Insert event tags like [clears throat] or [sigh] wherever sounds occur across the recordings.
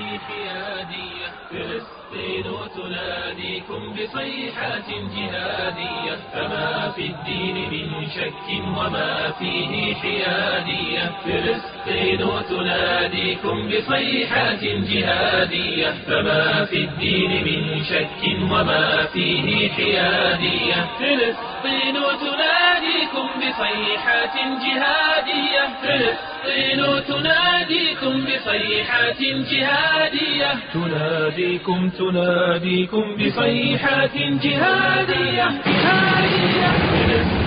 فيه حيادية فلسطين تناديكم بصيحات جهادية. فما في الدين من شك وما فيه حيادية. فلسطين تناديكم بصيحات جهادية. فما في الدين من شك وما فيه حيادية. فلسطين تناديكم بصيحات جهادية. فلسطين تناديكم بصيحات جهادية. تناديكم تناديكم بصيحات جهادية. جهادية.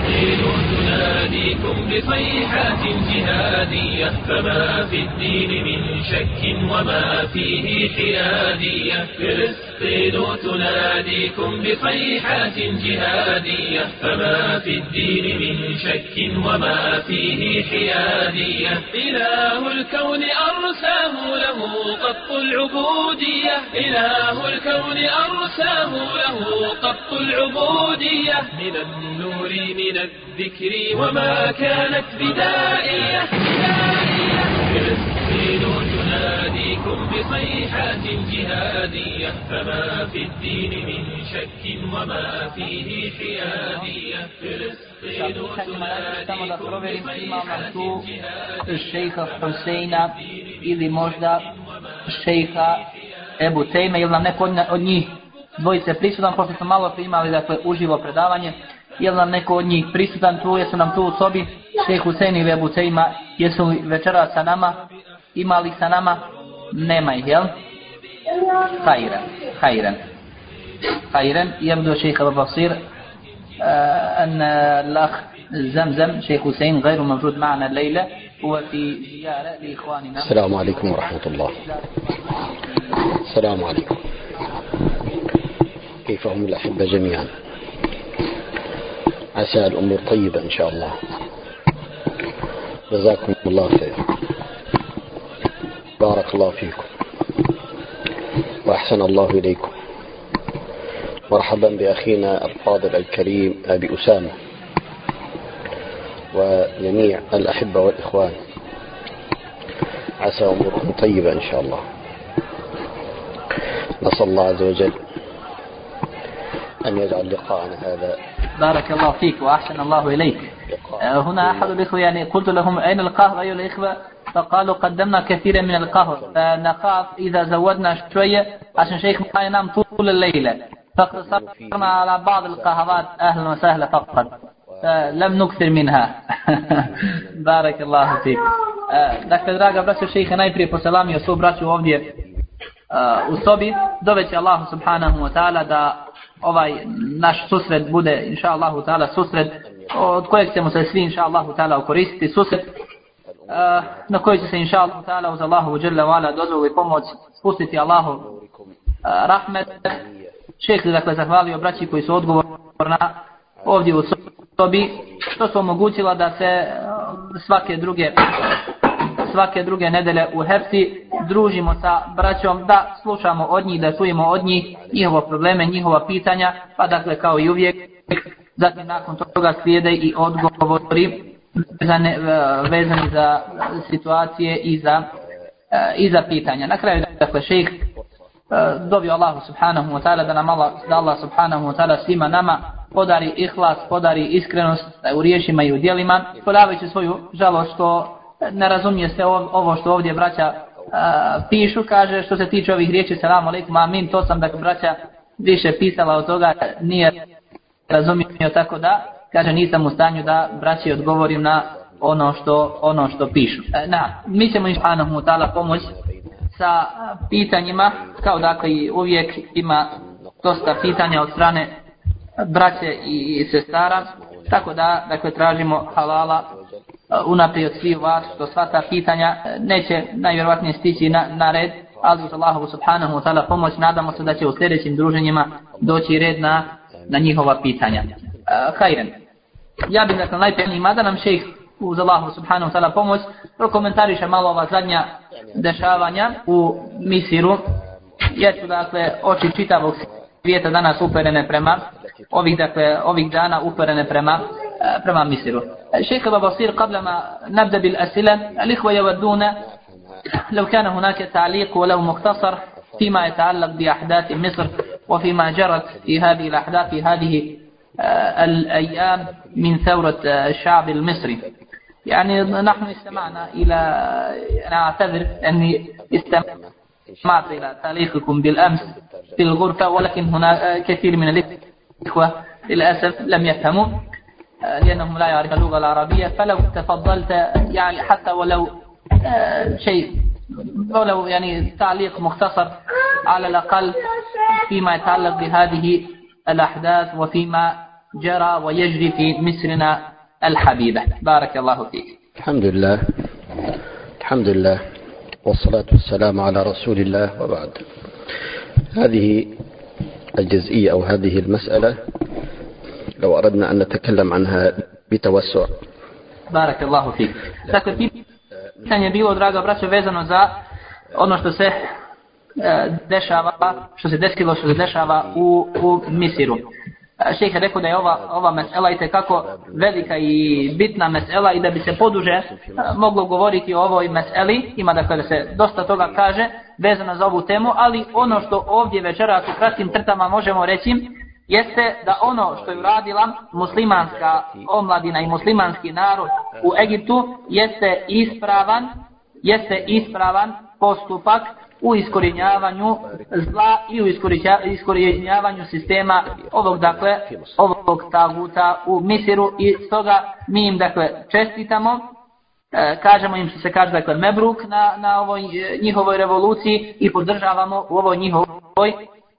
فلسطين تناديكم بصيحات جهادية فما في الدين من شك وما فيه حيادية فلسطين تناديكم بصيحات جهادية فما في الدين من شك وما فيه حيادية إله الكون أرساه له قط العبودية. إله الكون أرساه له قط العبودية. من النور من الذكر وما كانت بدائية بدائية فلسطين تناديكم بصيحات جهادية فما في الدين من شك وما فيه حيادية فلسطين samo da تناديكم proverim imam nam بصيحات tu جهادية šejha Huseina ili možda šejha Ebu Tejme ili nam neko od, od njih dvojice prisutan, pošto smo malo prije imali dakle, uživo predavanje, Je li nam neko od njih prisutan? Tu, jesu nam tu u sobi, šejh Husein ili Ebu Tejma, jesu li večera sa nama, imali sa nama, nema ih, jel? Hajren, hajren. خيرا يبدو شيخ أبو بصير آه، أن الأخ زمزم شيخ حسين غير موجود معنا الليلة هو في زيارة لإخواننا السلام عليكم ورحمة الله السلام عليكم كيف هم الأحبة جميعا عسى الأمور طيبة إن شاء الله. جزاكم الله خير. بارك الله فيكم. وأحسن الله إليكم. مرحبا بأخينا الفاضل الكريم أبي أسامة. وجميع الأحبة والإخوان. عسى أموركم طيبة إن شاء الله. نسأل الله عز وجل أن يجعل لقاءنا هذا بارك الله فيك وأحسن الله إليك. آه، هنا أحد الإخوة يعني قلت لهم أين القهوة أيها الإخوة؟ فقالوا قدمنا كثيرا من القهوة. فنخاف إذا زودنا شوية عشان شيخ ما ينام طول الليلة. فاقتصرنا على بعض القهوات. أهلا وسهلا فقط. لم نكثر منها. [laughs] بارك الله فيك. آه، Dakle, draga braćo šeha, najprije poselamio svu braću ovdje u sobi. Doveći Allahu subhanahu wa ta'ala da ovaj naš susret bude, inša Allahu ta'ala, susret od kojeg ćemo se svi, inša Allahu ta'ala, koristiti. Susret uh, na koji će se, inša Allahu ta'ala, uz Allahu uđerla vala dozvolu i pomoć spustiti Allahu uh, rahmet. Šeh dakle, zahvalio braći koji su odgovorna ovdje u sobi, što su omogućila da se uh, svake druge svake druge nedelje u Herci družimo sa braćom da slušamo od njih, da čujemo od njih njihove probleme, njihova pitanja, pa dakle kao i uvijek zatim nakon toga slijede i odgovori vezane, e, vezani za situacije i za, e, i za pitanja. Na kraju dakle šejh e, dobio Allahu subhanahu wa ta'ala da nam Allah, da Allah subhanahu wa ta'ala svima nama podari ihlas, podari iskrenost u riješima i u dijelima, podavajući svoju žalost što ne razumije se ovo što ovdje braća a, pišu, kaže što se tiče ovih riječi salamu alaikum amin, to sam da braća više pisala od toga, nije razumio tako da, kaže nisam u stanju da braći odgovorim na ono što ono što pišu. E, na, mi ćemo inšpanahu mu ta'ala pomoć sa pitanjima, kao dakle i uvijek ima dosta pitanja od strane braće i sestara, tako da dakle tražimo halala Uh, unaprijed svih vas što sva ta pitanja uh, neće najvjerovatnije stići na, na red, ali uz Allahovu subhanahu wa ta'ala pomoć nadamo se da će u sljedećim druženjima doći red na, na njihova pitanja. Uh, hajren. Ja bih dakle najprije ima da nam šejh uz Allahu subhanahu wa ta'ala pomoć prokomentariše malo ova zadnja dešavanja u Misiru. Jesu dakle oči čitavog svijeta danas uperene prema ovih dakle ovih dana uperene prema prema Misiru. شيخ بصير قبل ما نبدأ بالأسئلة الإخوة يودون لو كان هناك تعليق ولو مختصر فيما يتعلق بأحداث مصر وفيما جرت في هذه الأحداث في هذه آه، الأيام من ثورة آه، الشعب المصري يعني نحن استمعنا إلى أنا أعتذر أني استمعت إلى تاريخكم بالأمس في الغرفة ولكن هنا كثير من الإخوة للأسف لم يفهموا لأنهم لا يعرفون اللغة العربية. فلو تفضلت يعني حتى ولو شيء ولو يعني تعليق مختصر على الأقل فيما يتعلق بهذه الأحداث وفيما جرى ويجري في مصرنا الحبيبة. بارك الله فيك. الحمد لله. الحمد لله. والصلاة والسلام على رسول الله وبعد. هذه الجزئية أو هذه المسألة لو أردنا أن نتكلم عنها بتوسع بارك الله فيك Dakle, pitanje je bilo, draga braćo, vezano za ono što se dešava, što se desilo, što se dešava u, u Misiru. šejh je rekao da je ova, ova mesela i kako velika i bitna mesela i da bi se poduže moglo govoriti o ovoj meseli, ima dakle da se dosta toga kaže vezano za ovu temu, ali ono što ovdje večeras u kratkim trtama možemo reći jeste da ono što je uradila muslimanska omladina i muslimanski narod u Egiptu jeste ispravan jeste ispravan postupak u iskorjenjavanju zla i u iskorjenjavanju sistema ovog dakle ovog taguta u Misiru. I stoga mi im dakle čestitamo. E, kažemo im što se kaže dakle Mebruk na, na ovoj e, njihovoj revoluciji i podržavamo u ovoj njihovoj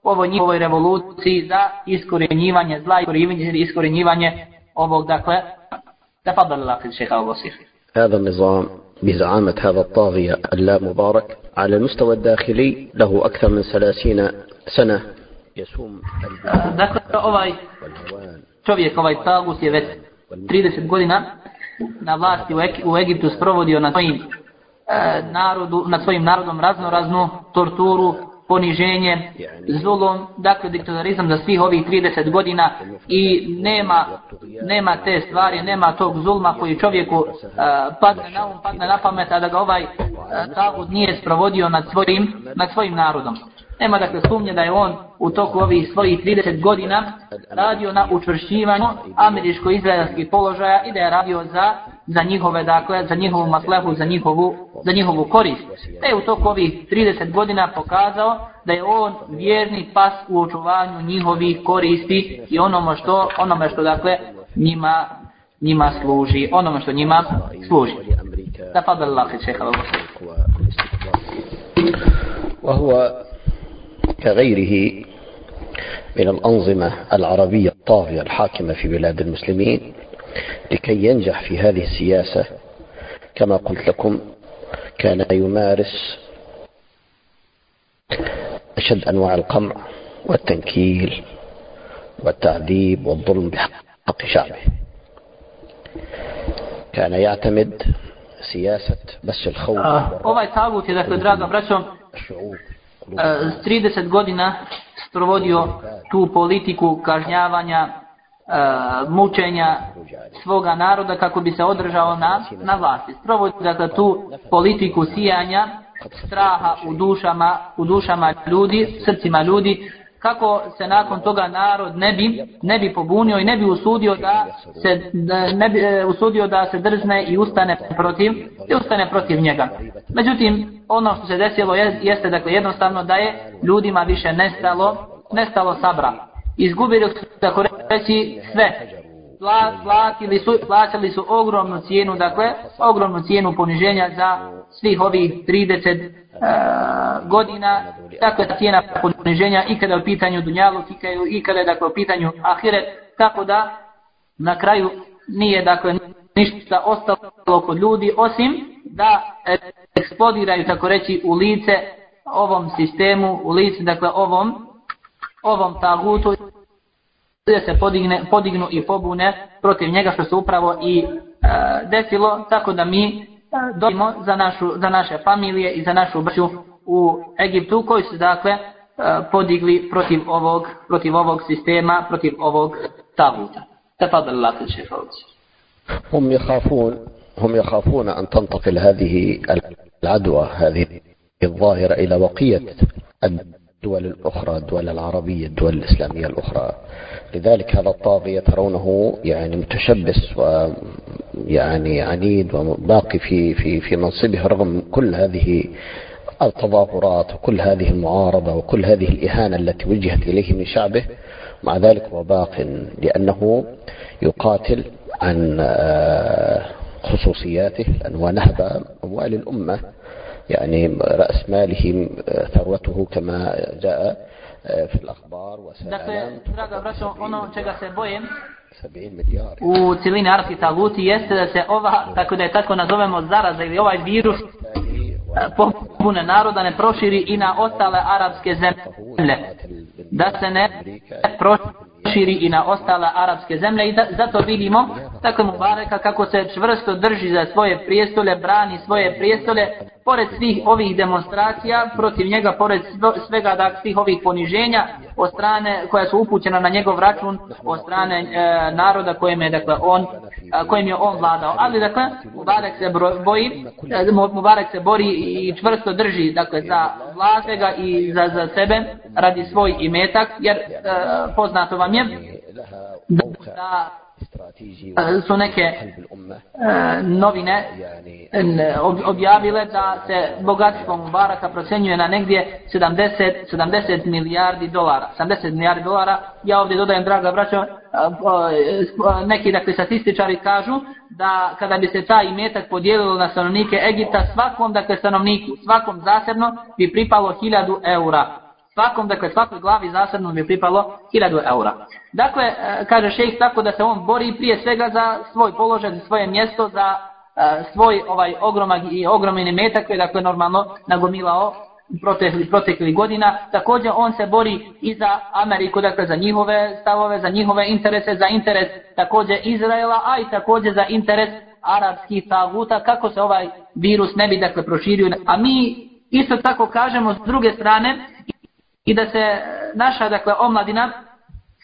ovoj njihovoj revoluciji za iskorjenjivanje zla i iskorjenjivanje ovog dakle تفضل الله في الشيخ أبو بصير هذا النظام بزعامة هذا الطاغية اللا مبارك على المستوى الداخلي له أكثر من ثلاثين سنة يسوم Dakle, ovaj čovjek, ovaj tagus je već 30 godina na vlasti u Egiptu sprovodio na svojim e, narodu, nad svojim narodom razno raznu torturu, poniženje, zulom, dakle diktatorizam za svih ovih 30 godina i nema, nema te stvari, nema tog zulma koji čovjeku uh, padne na um, padne na pamet, a da ga ovaj uh, tavud nije sprovodio nad svojim, nad svojim narodom. Nema dakle sumnje da je on u toku ovih svojih 30 godina radio na učvršćivanju američko-izraelskih položaja i da je radio za za njihove dakle za njihovu maslehu za njihovu za njihovu korist. Te je u toku ovih 30 godina pokazao da je on vjerni pas u očuvanju njihovih koristi i onome što onome što dakle njima njima služi, onome što njima služi. Tafadal Allah, šeha وهو كغيره من الأنظمة العربية الطاغية الحاكمة في بلاد المسلمين لكي ينجح في هذه السياسة كما قلت لكم كان يمارس أشد أنواع القمع والتنكيل والتعذيب والظلم بحق شعبه كان يعتمد سياسة بس الخوف آه. ovaj tagut je dakle draga braćo 30 godina sprovodio tu politiku kažnjavanja uh, mučenja svoga naroda kako bi se održao na, na vlasti. Sprovodi dakle tu politiku sijanja straha u dušama, u dušama ljudi, srcima ljudi, kako se nakon toga narod ne bi, ne bi pobunio i ne bi usudio da se da ne bi e, usudio da se drzne i ustane protiv i ustane protiv njega. Međutim, ono što se desilo je, jeste dakle jednostavno da je ljudima više nestalo, nestalo sabra. Izgubili su tako reći sve. Platili su, plaćali su ogromnu cijenu, dakle, ogromnu cijenu poniženja za svih ovih 30 uh, e, godina. Dakle, ta cijena poniženja i kada je u pitanju Dunjalu, i kada je dakle, u pitanju Ahiret, tako da na kraju nije dakle ništa ostalo kod ljudi, osim da eksplodiraju, tako reći, u lice ovom sistemu, u lice, dakle, ovom ovom tagutu da se podigne, podignu i pobune protiv njega što se upravo i e, desilo, tako da mi e, dojimo za, našu, za naše familije i za našu braću u Egiptu koji su dakle e, podigli protiv ovog, protiv ovog sistema, protiv ovog taguta. تفضل الله في الشيخ هم يخافون هم يخافون أن تنتقل هذه العدوى هذه الظاهرة إلى بقية الدول الأخرى الدول العربية الدول الإسلامية الأخرى. لذلك هذا الطاغية ترونه يعني متشبث ويعني عنيد وباقي في في في منصبه رغم كل هذه التظاهرات وكل هذه المعارضة وكل هذه الإهانة التي وجهت إليه من شعبه. مع ذلك هو باق لأنه يقاتل عن خصوصياته لأنه نهب أموال الأمة. يعني رأس ماله ثروته كما جاء في الأخبار Dakle, draga braćo, ono čega se bojem u cijelini arabskih taguti jeste da se ova, tako da je tako nazovemo zaraza ili ovaj virus popune naroda ne proširi i na ostale arapske zemlje. Da se ne proširi i na ostale arapske zemlje i da, zato vidimo tako mu bareka kako se čvrsto drži za svoje prijestole, brani svoje prijestole pored svih ovih demonstracija protiv njega, pored svega da svih ovih poniženja od strane koja su upućena na njegov račun od strane e, naroda kojem je dakle on kojim je on vladao. Ali dakle Mubarak se boji, e, Mubarak se bori i čvrsto drži dakle za vlastega i za za sebe radi svoj imetak jer e, poznato vam je da su neke e, novine objavile da se bogatstvo Mubaraka procenjuje na negdje 70, 70 milijardi dolara. 70 milijardi dolara, ja ovdje dodajem, draga braćo, neki dakle statističari kažu da kada bi se ta imetak podijelilo na stanovnike Egipta, svakom dakle stanovniku, svakom zasebno bi pripalo 1000 eura Svakom, dakle, svakoj glavi zasebno mi je pripalo 1000 eura. Dakle, e, kaže šejh tako da se on bori prije svega za svoj položaj, za svoje mjesto, za e, svoj ovaj ogromak i ogromni metak koji je dakle normalno nagomilao protekli, protekli godina. Također on se bori i za Ameriku, dakle za njihove stavove, za njihove interese, za interes također Izraela, a i također za interes arapskih taguta, kako se ovaj virus ne bi dakle proširio. A mi isto tako kažemo s druge strane, i da se naša dakle omladina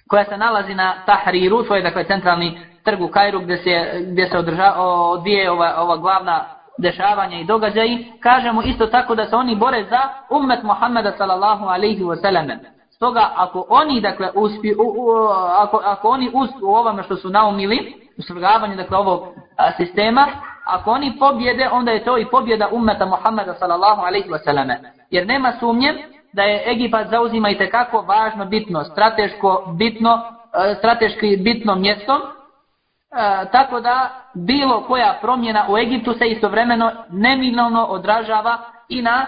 koja se nalazi na Tahriru, to je dakle centralni trg u Kairu gdje se, gdje se održa, odvije ova, ova glavna dešavanja i događaji, kažemo isto tako da se oni bore za ummet Muhammeda sallallahu alaihi wa sallam. Stoga ako oni dakle uspi, u, u, ako, ako oni uspiju u ovome što su naumili, u svrgavanju dakle ovog a, sistema, ako oni pobjede, onda je to i pobjeda ummeta Muhammeda sallallahu alaihi wa sallam. Jer nema sumnje da je Egipat zauzima i tekako važno bitno, strateško bitno, e, strateški bitno mjesto, e, tako da bilo koja promjena u Egiptu se istovremeno neminovno odražava i na e,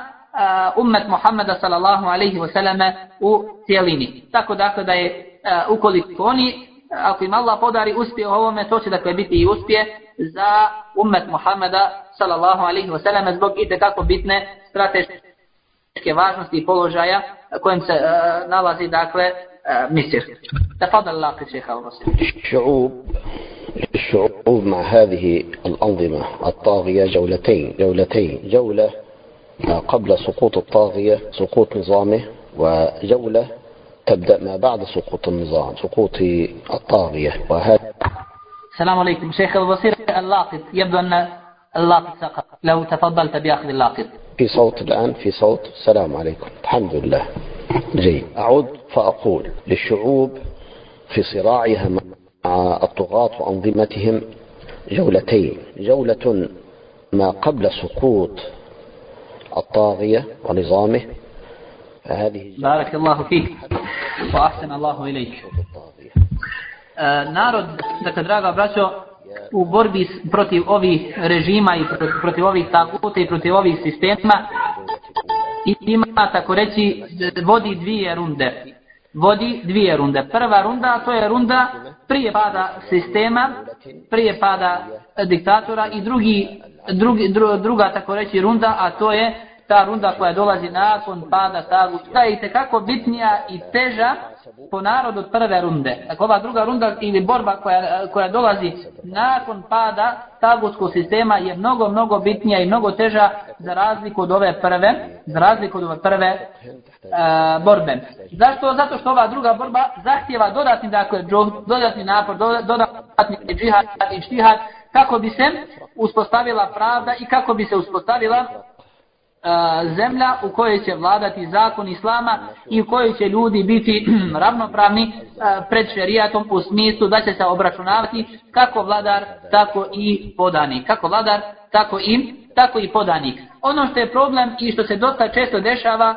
ummet Muhammeda sallallahu alaihi wasallame u cijelini. Tako dakle da je ukoliko oni, ako im Allah podari uspije u ovome, to će dakle biti i uspije za ummet Muhammeda sallallahu alaihi wasallame zbog i tekako bitne strateške važnosti i položaja kojem se uh, nalazi dakle uh, Misir. تفضل الله شيخ الرسول. الشعوب الشعوب مع هذه الأنظمة الطاغية جولتين جولتين. جولة قبل سقوط الطاغية سقوط نظامه وجولة تبدأ ما بعد سقوط النظام سقوط الطاغية. وهذا السلام عليكم شيخ البصير. اللاقط يبدو أن اللاقط سقط. لو تفضلت بأخذ اللاقط في صوت الآن في صوت. السلام عليكم. الحمد لله. جيد. أعود فأقول للشعوب في صراعها مع الطغاة وأنظمتهم جولتين. جولة ما قبل سقوط الطاغية ونظامه. فهذه بارك الله فيك. وأحسن الله إليك. narod, dakle, draga braćo, u borbi protiv ovih režima i protiv ovih taguta i protiv ovih sistema i ima tako reći vodi dvije runde. Vodi dvije runde. Prva runda to je runda prije pada sistema prije pada diktatora i drugi, drugi druga tako reći runda a to je ta runda koja dolazi nakon pada taguta je kako bitnija i teža po narodu od prve runde. Dakle, ova druga runda ili borba koja, koja dolazi nakon pada tagutskog sistema je mnogo, mnogo bitnija i mnogo teža za razliku od ove prve, za razliku od ove prve uh, borbe. Zašto? Zato što ova druga borba zahtjeva dodatni, dakle, dodatni napor, dodatni džihad i štihad kako bi se uspostavila pravda i kako bi se uspostavila zemlja u kojoj će vladati zakon islama i u kojoj će ljudi biti [clears throat] ravnopravni pred šerijatom u smislu da će se obračunavati kako vladar, tako i podanik. Kako vladar, tako i, tako i podanik. Ono što je problem i što se dosta često dešava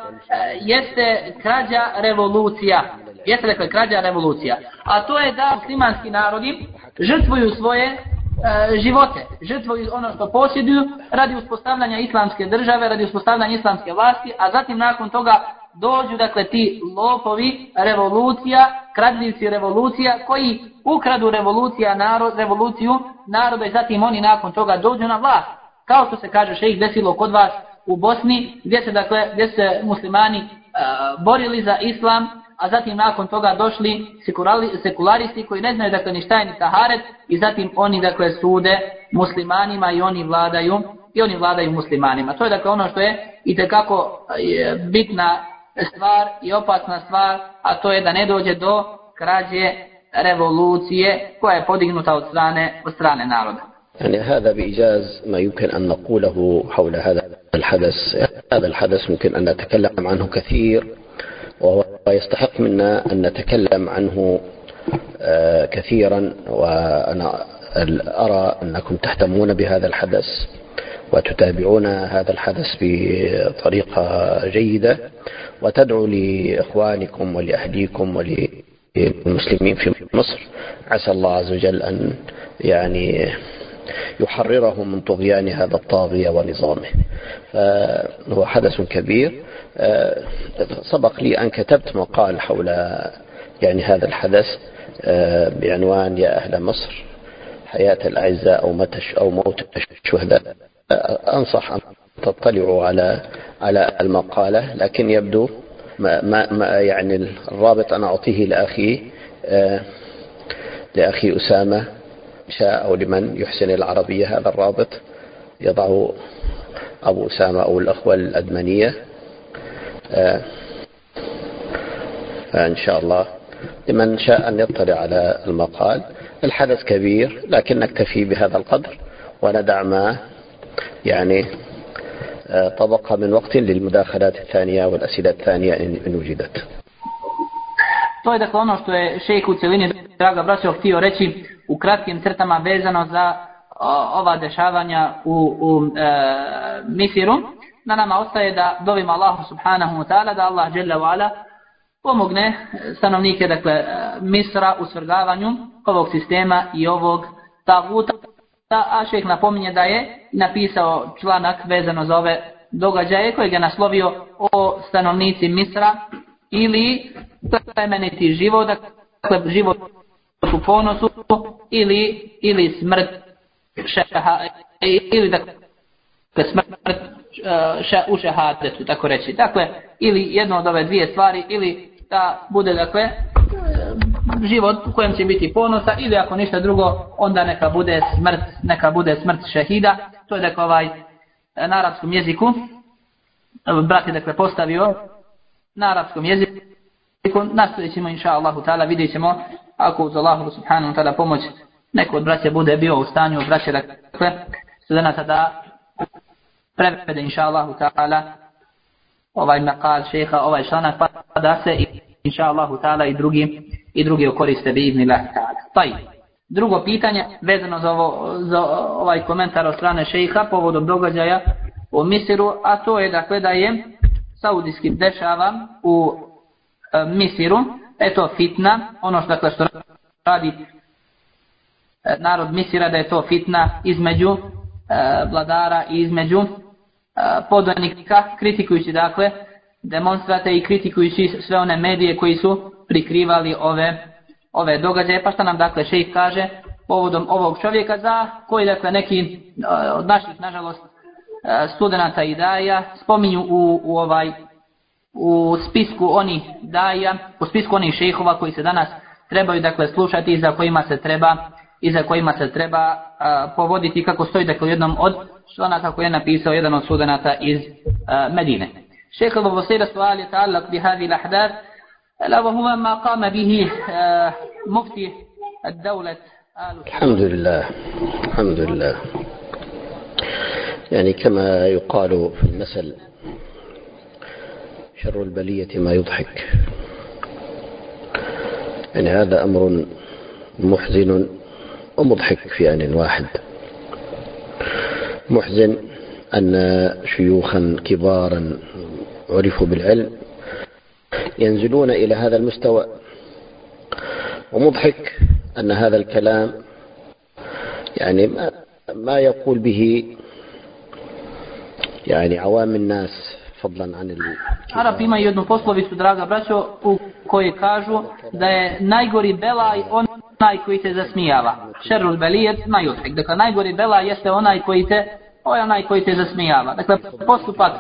jeste krađa revolucija. Jeste dakle krađa revolucija. A to je da muslimanski narodi žrtvuju svoje E, živote, žrtvuju ono što posjeduju radi uspostavljanja islamske države, radi uspostavljanja islamske vlasti, a zatim nakon toga dođu dakle ti lopovi revolucija, kradljivci revolucija koji ukradu revolucija, narod, revoluciju naroda i zatim oni nakon toga dođu na vlast. Kao što se kaže šejh desilo kod vas u Bosni gdje se dakle gdje se muslimani e, borili za islam a zatim nakon toga došli sekularisti koji ne znaju dakle ni šta je ni taharet i zatim oni dakle sude muslimanima i oni vladaju i oni vladaju muslimanima. To je dakle ono što je i tekako bitna stvar i opasna stvar, a to je da ne dođe do krađe revolucije koja je podignuta od strane od strane naroda. يعني هذا بإيجاز ما يمكن أن نقوله حول هذا الحدث هذا الحدث ممكن أن نتكلم عنه كثير وهو يستحق منا أن نتكلم عنه كثيرا وأنا أرى أنكم تهتمون بهذا الحدث وتتابعون هذا الحدث بطريقة جيدة وتدعو لإخوانكم ولأهليكم وللمسلمين في مصر. عسى الله عز وجل أن يعني يحررهم من طغيان هذا الطاغية ونظامه. فهو حدث كبير. سبق لي أن كتبت مقال حول يعني هذا الحدث بعنوان يا أهل مصر حياة الأعزاء أو متى أو موت الشهداء. أنصح أن تطلعوا على على المقالة لكن يبدو ما, ما, ما يعني الرابط أنا أعطيه لأخي لأخي أسامة شاء أو لمن يحسن العربية هذا الرابط يضعه أبو أسامة أو الأخوة الأدمنية. فإن شاء الله لمن شاء أن يطلع على المقال الحدث كبير لكن نكتفي بهذا القدر وندع ما يعني طبق من وقت للمداخلات الثانية والأسئلة الثانية إن وجدت To je dakle ono što je šejh u cijelini, draga braćo, htio reći u kratkim crtama vezano za o, ova dešavanja u, u e, Misiru. Na nama ostaje da dovimo Allahu subhanahu wa ta'ala, da Allah jalla wa pomogne e, stanovnike dakle, e, Misra u svrgavanju ovog sistema i ovog taguta. A šejh napominje da je napisao članak vezano za ove događaje koji je naslovio o stanovnici Misra ili plemeniti život, dakle život u ponosu ili, ili smrt šeha, e, ili dakle smrt E, ša, u šehadetu, tako reći. Dakle, ili jedno od ove dvije stvari, ili da bude dakle e, život u kojem će biti ponosa ili ako ništa drugo onda neka bude smrt neka bude smrt šehida to je dakle ovaj e, na arapskom jeziku brat je dakle postavio na arapskom jeziku nastavit ćemo inša Allahu ta'ala vidjet ćemo ako uz Allahu subhanahu ta'ala pomoć neko od braće bude bio u stanju braće, dakle studenta da prevede inša Allahu ta'ala ovaj makal šeha, ovaj članak, pa da se inša Allahu ta'ala i drugi, i drugi koriste bi ibn Allah ta'ala. Taj. Drugo pitanje vezano za, ovo, za ovaj komentar od strane šeha povodom događaja u Misiru, a to je dakle da je saudijskim dešava u e, Misiru, eto fitna, ono što dakle što radi e, narod Misira da je to fitna između e, vladara i između podanika, kritikujući dakle demonstrate i kritikujući sve one medije koji su prikrivali ove ove događaje. Pa šta nam dakle šejh kaže povodom ovog čovjeka za koji dakle neki od naših nažalost studenta i daja spominju u, u ovaj u spisku oni daja, u spisku onih šejhova koji se danas trebaju dakle slušati i za kojima se treba i za kojima se treba povoditi kako stoji dakle jednom od članaka koje je napisao jedan od studenata iz uh, Medine. Šeha Abu bi hadi lahdath, la wa huwa ma qama bihi uh, mufti الدولة الحمد لله الحمد لله يعني كما يقال في المثل شر البلية ما يضحك يعني هذا أمر محزن ومضحك في آن واحد. محزن أن شيوخا كبارا عرفوا بالعلم ينزلون إلى هذا المستوى. ومضحك أن هذا الكلام يعني ما, ما يقول به يعني عوام الناس fadlan an al ima jednu poslovicu, draga braćo, u kojoj kažu da je najgori belaj onaj koji se zasmijava. Šerul belijet najutek. Dakle, najgori belaj jeste onaj koji te Ovo onaj koji te zasmijava. Dakle, postupak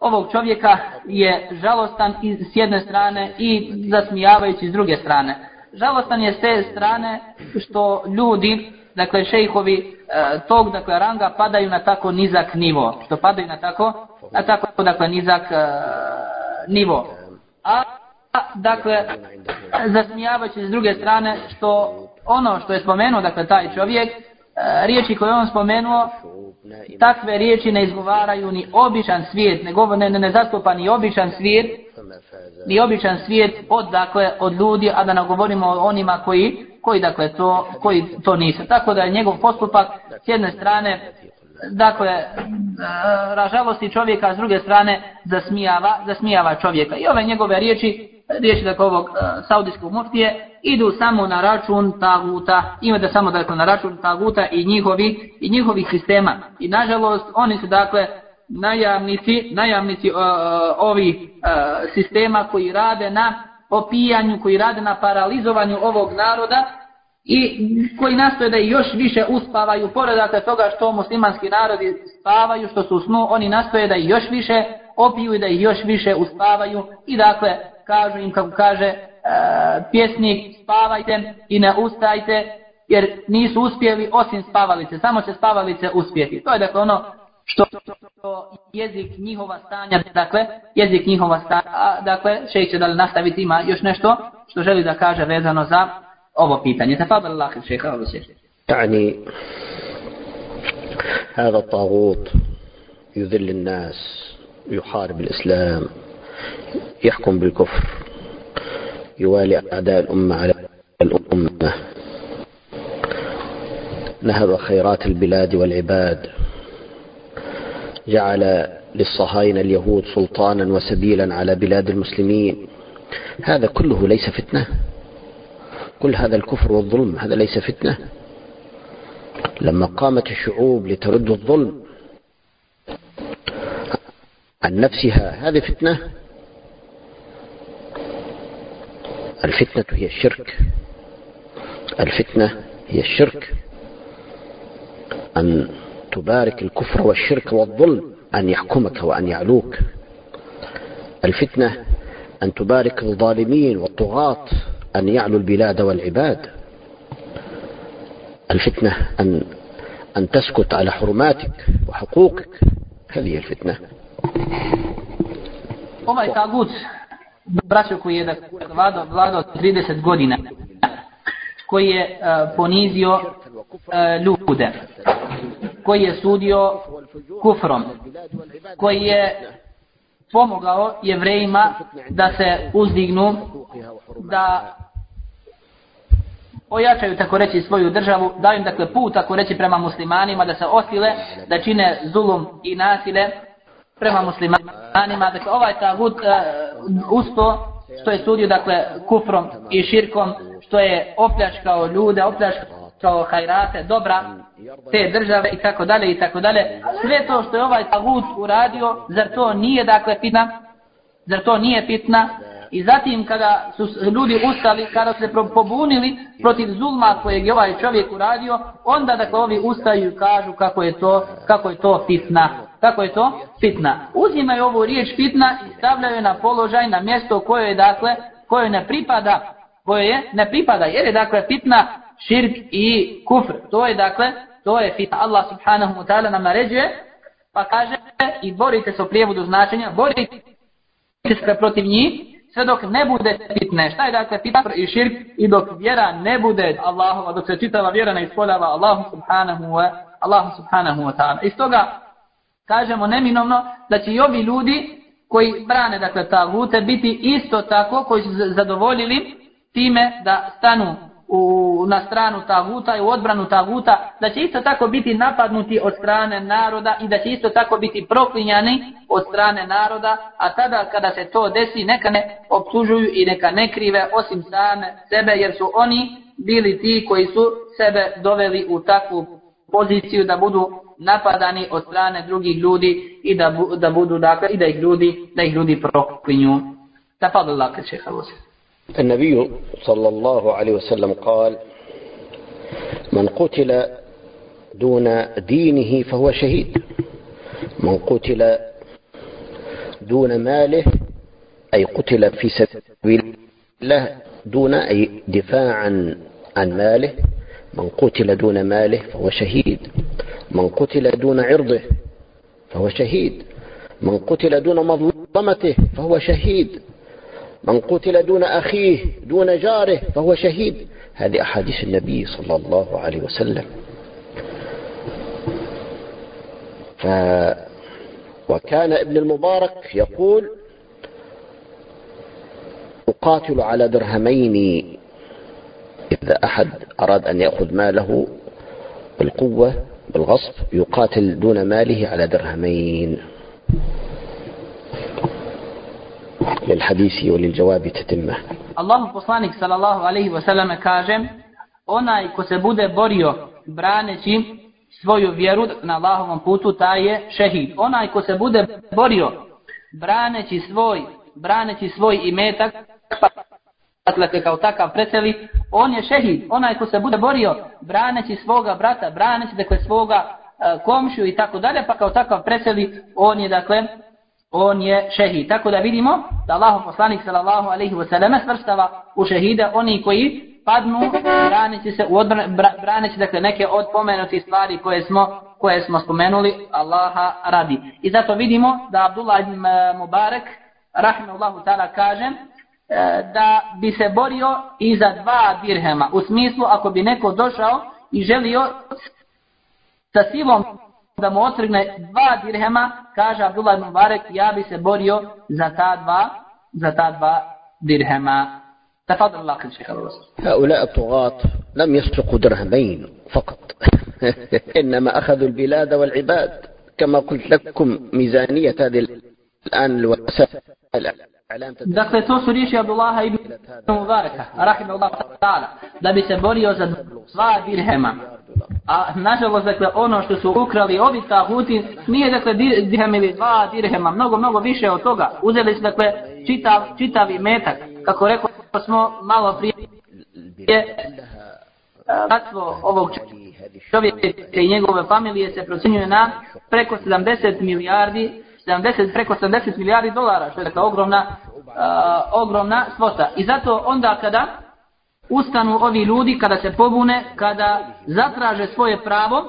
ovog čovjeka je žalostan iz, s jedne strane i zasmijavajući s druge strane. Žalostan je s te strane što ljudi dakle šejhovi e, tog dakle ranga padaju na tako nizak nivo, što padaju na tako na tako dakle nizak e, nivo. A dakle zasmijavajući s druge strane što ono što je spomenuo dakle taj čovjek e, riječi koje on spomenuo takve riječi ne izgovaraju ni običan svijet, ne, govor, ne, ne, ne zastupa ni običan svijet, ni običan svijet od, dakle, od ljudi, a da ne govorimo o onima koji, koji, dakle, to, koji to nisu. Tako da je njegov postupak s jedne strane, dakle, e, ražalosti čovjeka, s druge strane, zasmijava, zasmijava čovjeka. I ove njegove riječi, riječi dakle, ovog uh, saudijskog muftije, idu samo na račun taguta, ima da samo dakle na račun taguta i njihovi i njihovih sistema. I nažalost oni su dakle najamnici, najamnici uh, ovih uh, sistema koji rade na opijanju, koji rade na paralizovanju ovog naroda i koji nastoje da još više uspavaju, pored dakle, toga što muslimanski narodi spavaju, što su u snu, oni nastoje da još više opiju i da ih još više uspavaju i dakle kažu im kako kaže E, pjesnik spavajte i ne ustajte jer nisu uspjeli osim spavalice samo će spavalice uspjeti. To je dakle ono što, jezik njihova stanja dakle jezik njihova stanja a, dakle šejh će da li nastaviti ima još nešto što želi da kaže vezano za ovo pitanje tafadal Allah šejh ovo se يعني هذا الطاغوت يذل الناس يحارب الإسلام يحكم بالكفر يوالي أعداء الأمة على الأمة نهب خيرات البلاد والعباد جعل للصهاينة اليهود سلطانا وسبيلا على بلاد المسلمين. هذا كله ليس فتنة. كل هذا الكفر والظلم هذا ليس فتنة. لما قامت الشعوب لترد الظلم عن نفسها هذه فتنة. الفتنة هي الشرك. الفتنة هي الشرك. أن تبارك الكفر والشرك والظلم أن يحكمك وأن يعلوك. الفتنة أن تبارك الظالمين والطغاة أن يعلوا البلاد والعباد. الفتنة أن أن تسكت على حرماتك وحقوقك. هذه الفتنة. Ovaj tagut braćo koji je vladao, vladao 30 godina, koji je uh, ponizio uh, ljude, koji je sudio kufrom, koji je pomogao jevrejima da se uzdignu, da ojačaju tako reći svoju državu, daju im dakle put tako reći prema muslimanima da se osile, da čine zulum i nasile, prema muslimanima. Dakle, ovaj tagut uh, e, usto što je sudio, dakle, kufrom i širkom, što je opljačkao ljude, opljačkao hajrate, dobra te države i tako dalje i tako dalje. Sve to što je ovaj tagut uradio, zar to nije, dakle, pitna? Zar to nije pitna? I zatim kada su ljudi ustali, kada se pobunili protiv zulma kojeg je ovaj čovjek uradio, onda dakle ovi ustaju i kažu kako je to, kako je to fitna. Kako je to? Fitna. Uzimaju ovu riječ fitna i stavljaju na položaj, na mjesto koje je dakle, koje ne pripada, koje je ne pripada, jer je dakle fitna širk i kufr. To je dakle, to je fitna. Allah subhanahu wa ta'ala nam naređuje, pa kaže i borite se u prijevodu značenja, borite se protiv njih, sve dok ne bude fitne. Šta je dakle fitna i širk i dok vjera ne bude Allahova, dok se čitava vjera ne ispoljava Allahu subhanahu wa, Allahu subhanahu wa ta'ala. Iz toga kažemo neminovno da će i ovi ljudi koji brane dakle tagute biti isto tako koji su zadovoljili time da stanu u, na stranu taguta i u odbranu taguta, da će isto tako biti napadnuti od strane naroda i da će isto tako biti proklinjani od strane naroda, a tada kada se to desi, neka ne obtužuju i neka ne krive osim same sebe, jer su oni bili ti koji su sebe doveli u takvu poziciju da budu napadani od strane drugih ljudi i da, bu, da budu dakle i da ih ljudi da ih ljudi proklinju. Tafadallah, šeha Lusi. النبي صلى الله عليه وسلم قال من قتل دون دينه فهو شهيد. من قتل دون ماله أي قتل في سبيل الله دون أي دفاعا عن ماله من قتل دون ماله فهو شهيد. من قتل دون عرضه فهو شهيد. من قتل دون مظلمته فهو شهيد. من قتل دون أخيه دون جاره فهو شهيد. هذه أحاديث النبي صلى الله عليه وسلم. ف وكان ابن المبارك يقول أقاتل على درهمين إذا أحد أراد أن يأخذ ماله بالقوة بالغصب يقاتل دون ماله على درهمين. للحديث وللجواب تتمه الله poslanik sallallahu alejhi ve selleme kaže onaj ko se bude borio braneći svoju vjeru na Allahovom putu taj je šehid onaj ko se bude borio braneći svoj braneći svoj imetak dakle kao takav preseli on je šehid onaj ko se bude borio braneći svoga brata braneći dakle svoga uh, komšiju i tako dalje pa kao takav preseli on je dakle on je šehid. Tako da vidimo da Allah poslanik sallallahu alaihi wa sallam svrstava u šehida oni koji padnu braneći se u odbran, braneći dakle neke od pomenuti stvari koje smo koje smo spomenuli Allaha radi. I zato vidimo da Abdullah ibn eh, Mubarak rahimahullahu ta'ala kaže eh, da bi se borio i za dva dirhema. U smislu ako bi neko došao i želio sa silom da mu otrgne dva dirhema, kaže Abdullah ibn Mubarak, ja bi se borio za ta dva, za ta dva dirhema. تفضل الله كل شيخ هؤلاء الطغاة لم يسرقوا درهمين فقط إنما أخذوا البلاد والعباد كما قلت لكم ميزانية هذه الآن الوسائل Dakle, to su riječi Abdullah ibn Mubaraka, rahimahullah ta'ala, da bi se borio za dva dirhema. A nažalost, dakle, ono što su ukrali ovi tahuti, nije, dakle, dirhem ili dva dirhema, mnogo, mnogo više od toga. Uzeli su, dakle, čitav, čitavi metak. Kako rekao smo malo prije, ratstvo ovog čovjeka i njegove familije se procjenjuje na preko 70 milijardi 70, preko 70 milijardi dolara, što je dakle ogromna, uh, ogromna svota. I zato onda kada ustanu ovi ljudi, kada se pobune, kada zatraže svoje pravo,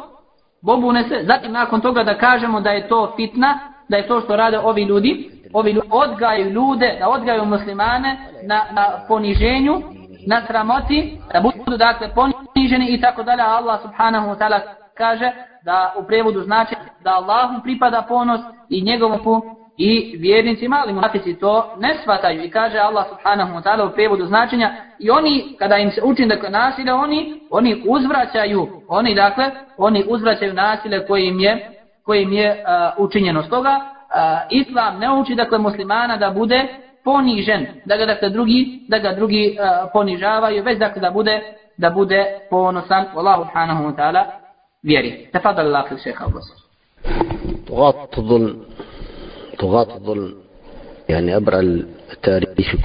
pobune se, zatim nakon toga da kažemo da je to fitna, da je to što rade ovi ljudi, ovi ljudi odgaju ljude, da odgaju muslimane na, na poniženju, na sramoti, da budu dakle poniženi i tako dalje, Allah subhanahu wa ta'ala kaže da u prevodu znači da Allahu pripada ponos i njegovom i vjernici mali munafici to ne shvataju. I kaže Allah subhanahu wa ta'ala u prevodu značenja i oni kada im se učin dakle nasilje oni oni uzvraćaju oni dakle oni uzvraćaju nasilje kojim je kojim je uh, učinjeno. Stoga uh, islam ne uči dakle muslimana da bude ponižen da ga dakle drugi da ga drugi uh, ponižavaju već dakle da bude da bude ponosan. Allahu subhanahu wa ta'ala vjeri tafadal Allah šeha Allah طغاة الظلم طغاة الظلم يعني أبرى التاريخ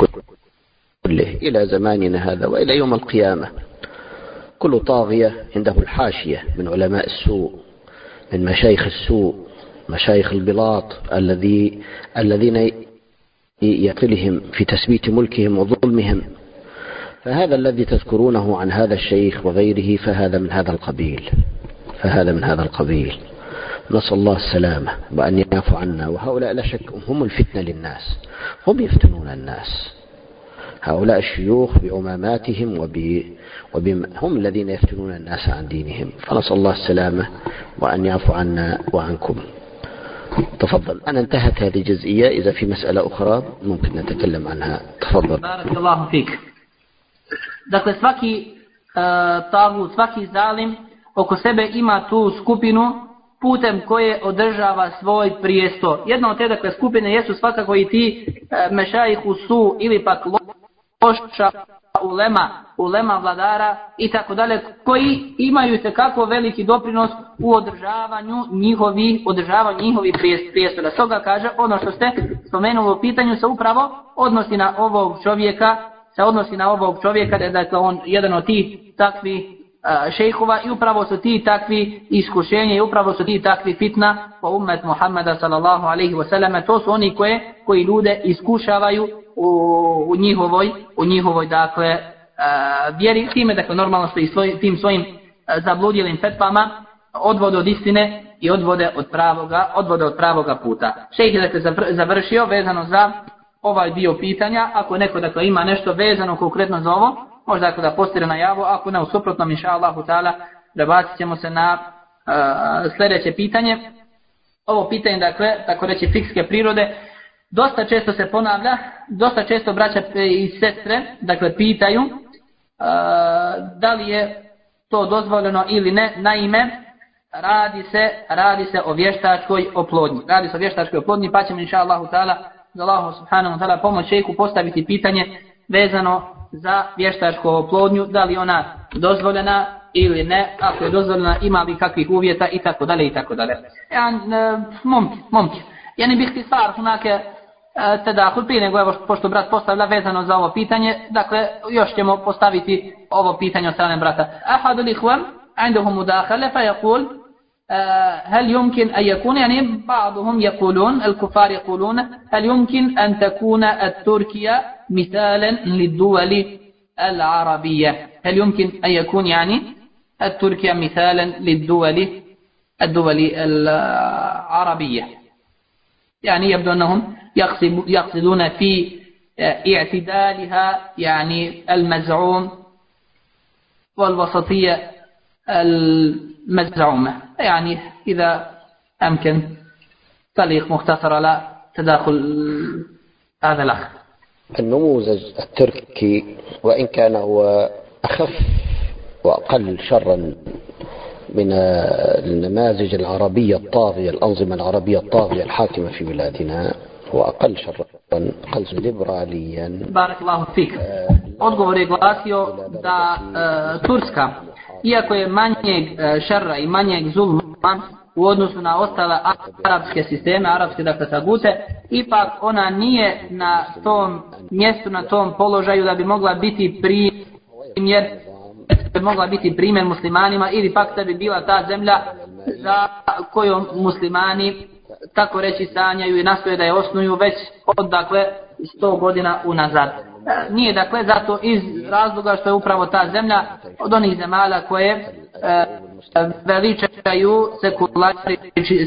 كله إلى زماننا هذا وإلى يوم القيامة. كل طاغية عنده الحاشية من علماء السوء من مشايخ السوء مشايخ البلاط الذي الذين يقلهم في تثبيت ملكهم وظلمهم. فهذا الذي تذكرونه عن هذا الشيخ وغيره فهذا من هذا القبيل. فهذا من هذا القبيل. نسأل الله السلامة وأن يعفو عنا. وهؤلاء لا شك هم الفتنة للناس. هم يفتنون الناس. هؤلاء الشيوخ بعماماتهم وب هم الذين يفتنون الناس عن دينهم. فنسأل الله السلامة وأن يعفو عنا وعنكم. تفضل. أنا انتهت هذه الجزئية. إذا في مسألة أخرى ممكن نتكلم عنها. تفضل. بارك الله فيك. Dakle, svaki uh, tagut, svaki zalim oko sebe ima tu skupinu putem koje održava svoj prijesto. Jedna od te dakle, skupine jesu svakako i ti e, mešajih u su ili pak loša ulema, ulema vladara i tako dalje, koji imaju se kako veliki doprinos u održavanju njihovi, održavanju njihovi prijestora. Stoga kaže, ono što ste spomenuli u pitanju se upravo odnosi na ovog čovjeka, se odnosi na ovog čovjeka, da je dakle, on jedan od tih takvi šejhova i upravo su ti takvi iskušenja i upravo su ti takvi fitna po umet Muhammeda sallallahu alaihi wasallam. To su oni koje, koji ljude iskušavaju u, u njihovoj, u njihovoj dakle, uh, vjeri time, dakle normalno su i svoj, tim svojim zabludjelim fetvama odvode od istine i odvode od pravoga, odvode od pravoga puta. Šejh je dakle završio vezano za ovaj dio pitanja, ako neko dakle ima nešto vezano konkretno za ovo, možda ako da postire na javu, ako ne u suprotnom inša Allahu ta'ala, prebacit ćemo se na uh, sljedeće pitanje. Ovo pitanje, dakle, tako reći fikske prirode, dosta često se ponavlja, dosta često braća i sestre, dakle, pitaju uh, da li je to dozvoljeno ili ne, naime, radi se, radi se o vještačkoj oplodnji. Radi se o vještačkoj oplodnji, pa ćemo inša Allahu ta'ala, za Allahu subhanahu wa ta'ala, pomoć šeku postaviti pitanje vezano za vještačku oplodnju, da li ona dozvoljena ili ne, ako je dozvoljena, ima li kakvih uvjeta i tako dalje i tako dalje. Ja, e, momki, momki. Ja ne bih ti stvar hunake tada prije nego evo pošto brat postavlja vezano za ovo pitanje, dakle još ćemo postaviti ovo pitanje od strane brata. Ahad al-ikhwan عندهم مداخلة فيقول هل يمكن أن يكون؟ يعني بعضهم يقولون الكفار يقولون هل يمكن أن تكون التركيا مثالا للدول العربية؟ هل يمكن أن يكون يعني التركيا مثالا للدول الدول العربية؟ يعني يبدو أنهم يقصدون في اعتدالها يعني المزعوم والوسطية المزعومة. يعني إذا أمكن تعليق مختصر على تداخل هذا الأخ النموذج التركي وإن كان هو أخف وأقل شرا من النماذج العربية الطاغية الأنظمة العربية الطاغية الحاكمة في بلادنا هو أقل شرا أقل ليبراليا بارك الله فيك Odgovor je glasio da e, Turska, iako je manjeg e, šerra i manjeg zulma u odnosu na ostale arapske sisteme, arapske dakle tagute, ipak ona nije na tom mjestu, na tom položaju da bi mogla biti primjer bi mogla biti primjer muslimanima ili pak da bi bila ta zemlja za kojom muslimani tako reći sanjaju i nastoje da je osnuju već od dakle 100 godina unazad. E, nije dakle zato iz razloga što je upravo ta zemlja od onih zemalja koje e, veličaju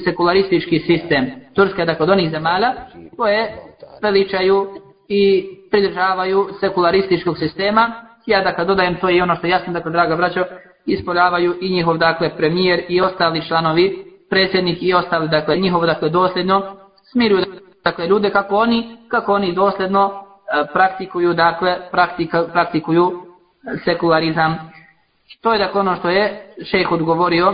sekularistički sistem. Turska je dakle od onih zemalja koje veličaju i pridržavaju sekularističkog sistema. Ja dakle dodajem to i ono što jasno dakle draga braćo ispoljavaju i njihov dakle premijer i ostali članovi predsjednik i ostali dakle njihovo dakle dosljedno smiruju dakle ljude kako oni kako oni dosljedno e, praktikuju dakle praktika, praktikuju sekularizam. To je dakle ono što je šejh odgovorio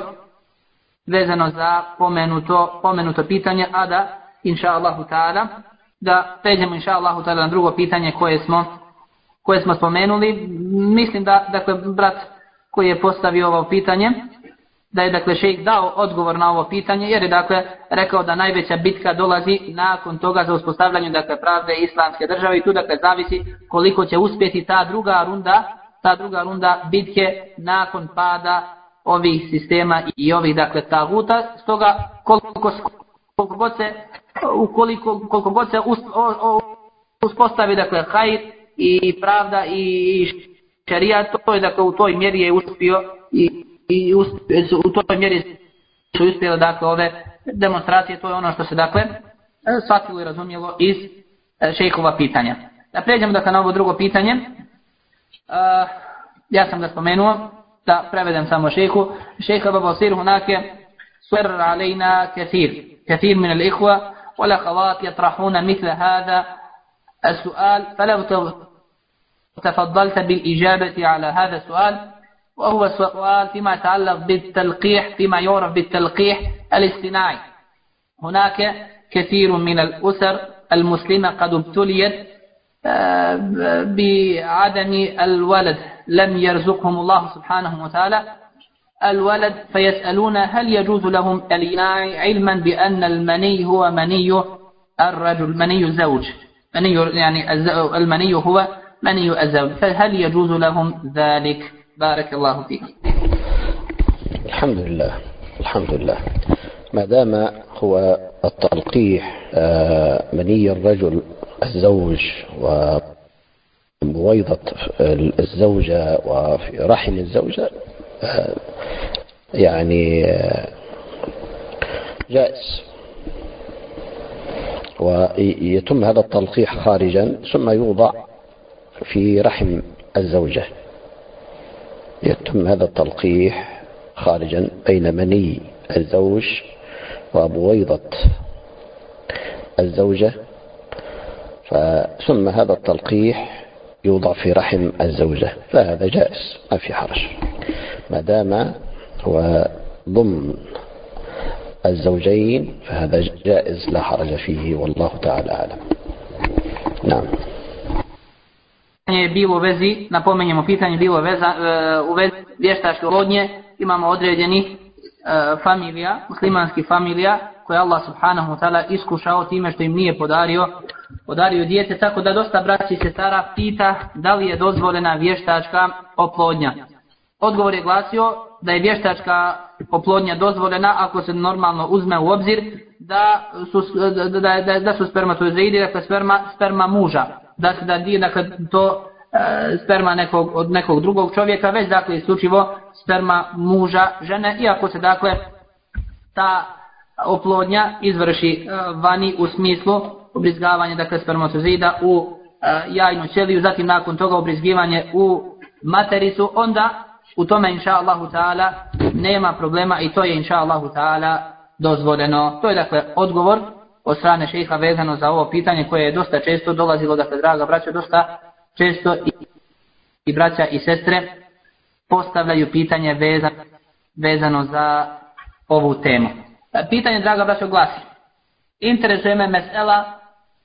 vezano za pomenuto pomenuto pitanje a da inša Allahu ta'ala da pređemo inša Allahu ta'ala na drugo pitanje koje smo koje smo spomenuli. Mislim da dakle brat koji je postavio ovo pitanje da je dakle šejh dao odgovor na ovo pitanje jer je dakle rekao da najveća bitka dolazi nakon toga za uspostavljanje dakle pravde islamske države i tu dakle zavisi koliko će uspjeti ta druga runda ta druga runda bitke nakon pada ovih sistema i ovih dakle taguta. Stoga koliko koliko god se ukoliko koliko god se us, o, o, uspostavi dakle hajr i pravda i šerijat to je dakle u toj mjeri je uspio i i su, u toj mjeri su uspjeli dakle ove demonstracije, to je ono što se dakle shvatilo i razumjelo iz e, šejhova pitanja. Da pređemo dakle na ovo drugo pitanje. Uh, ja sam ga spomenuo, da prevedem samo šehu. Šeha Baba Osir hunake سر علينا كثير كثير من الإخوة والأخوات يطرحون مثل هذا السؤال فلو تفضلت بالإجابة على هذا السؤال وهو سؤال فيما يتعلق بالتلقيح فيما يعرف بالتلقيح الاصطناعي هناك كثير من الأسر المسلمة قد ابتليت آه، بعدم الولد. لم يرزقهم الله سبحانه وتعالى الولد فيسألون هل يجوز لهم الإناء علما بأن المني هو مني الرجل مني الزوج. مني يعني المني هو مني الزوج. فهل يجوز لهم ذلك؟ بارك الله فيك. الحمد لله الحمد لله ما دام هو التلقيح آه، مني الرجل الزوج وبويضة الزوجة وفي رحم الزوجة آه، يعني آه، جائز. ويتم هذا التلقيح خارجا ثم يوضع في رحم الزوجة. يتم هذا التلقيح خارجا بين مني الزوج وبويضة الزوجة. ثم هذا التلقيح يوضع في رحم الزوجة فهذا جائز ما في حرج. ما دام هو ضمن الزوجين فهذا جائز لا حرج فيه والله تعالى أعلم. نعم. Je bilo u vezi, napomenjemo pitanje bilo veza, e, u vezi vještačke rodnje, imamo određeni e, familija, muslimanski familija, koje Allah subhanahu wa ta'ala iskušao time što im nije podario, podario djete, tako da dosta braći se stara pita da li je dozvoljena vještačka oplodnja. Odgovor je glasio da je vještačka oplodnja dozvoljena ako se normalno uzme u obzir da su, da, da, da, da su spermatozoidi, dakle sperma, sperma muža. Da se da nije dakle, to e, sperma nekog, od nekog drugog čovjeka, već dakle isključivo sperma muža žene, iako se dakle ta oplodnja izvrši e, vani u smislu obrizgavanja dakle spermatozida u e, jajnu ćeliju, zatim nakon toga obrizgivanje u matericu, onda u tome inša Allahu ta'ala nema problema i to je inša Allahu ta'ala dozvoljeno. To je dakle odgovor od strane šeha vezano za ovo pitanje koje je dosta često dolazilo, dakle draga braća, dosta često i, i braća i sestre postavljaju pitanje vezan, vezano za ovu temu. E, pitanje, draga braća, glasi. Interesuje me mesela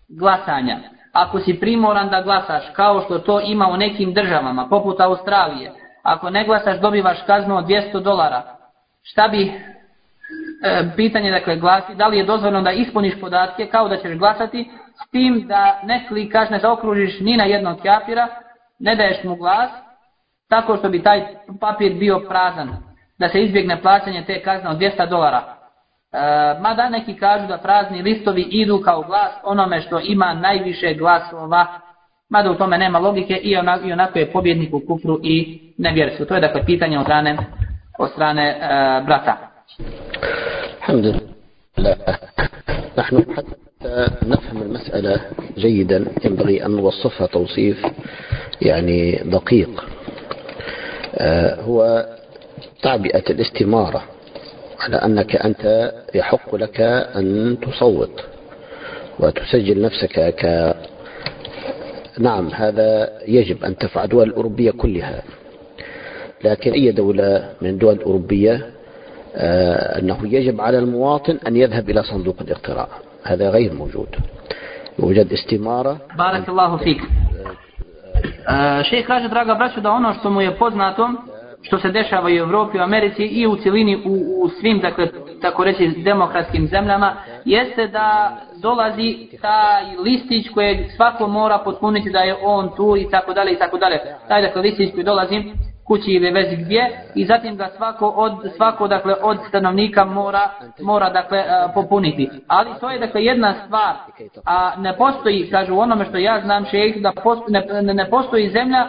glasanja. Ako si primoran da glasaš kao što to ima u nekim državama, poput Australije, ako ne glasaš dobivaš kaznu od 200 dolara. Šta bi E, pitanje dakle glasi, da li je dozvoljeno da ispuniš podatke kao da ćeš glasati, s tim da ne klikaš, ne zaokružiš ni na jednog kjafira, ne daješ mu glas, tako što bi taj papir bio prazan, da se izbjegne plaćanje te kazne od 200 dolara. E, mada neki kažu da prazni listovi idu kao glas onome što ima najviše glasova Mada u tome nema logike i onako, i onako je pobjednik u kufru i nevjerstvu. To je dakle pitanje od strane, od strane e, brata. Alhamdulillah. نحن حتى نفهم المسألة جيدا ينبغي أن نوصفها توصيف يعني دقيق هو تعبئة الاستمارة على أنك أنت يحق لك أن تصوت وتسجل نفسك ك نعم هذا يجب أن تفعل الدول الأوروبية كلها لكن أي دولة من الدول الأوروبية آه أنه يجب على المواطن أن يذهب إلى صندوق الاقتراع هذا غير موجود يوجد استمارة بارك الله فيك šejh kaže, draga braćo, da ono što mu je poznato, što se dešava i u Evropi, u Americi i u cilini u, u svim, dakle, tako reći, demokratskim zemljama, jeste da dolazi taj listić koje svako mora potpuniti da je on tu i tako dalje i tako dalje. Taj dakle listić koji dolazi kući ili vezi gdje i zatim ga svako od svako dakle od stanovnika mora mora dakle e, popuniti. Ali to je dakle jedna stvar, a ne postoji kažu onome što ja znam šejh da postoji, ne, ne postoji zemlja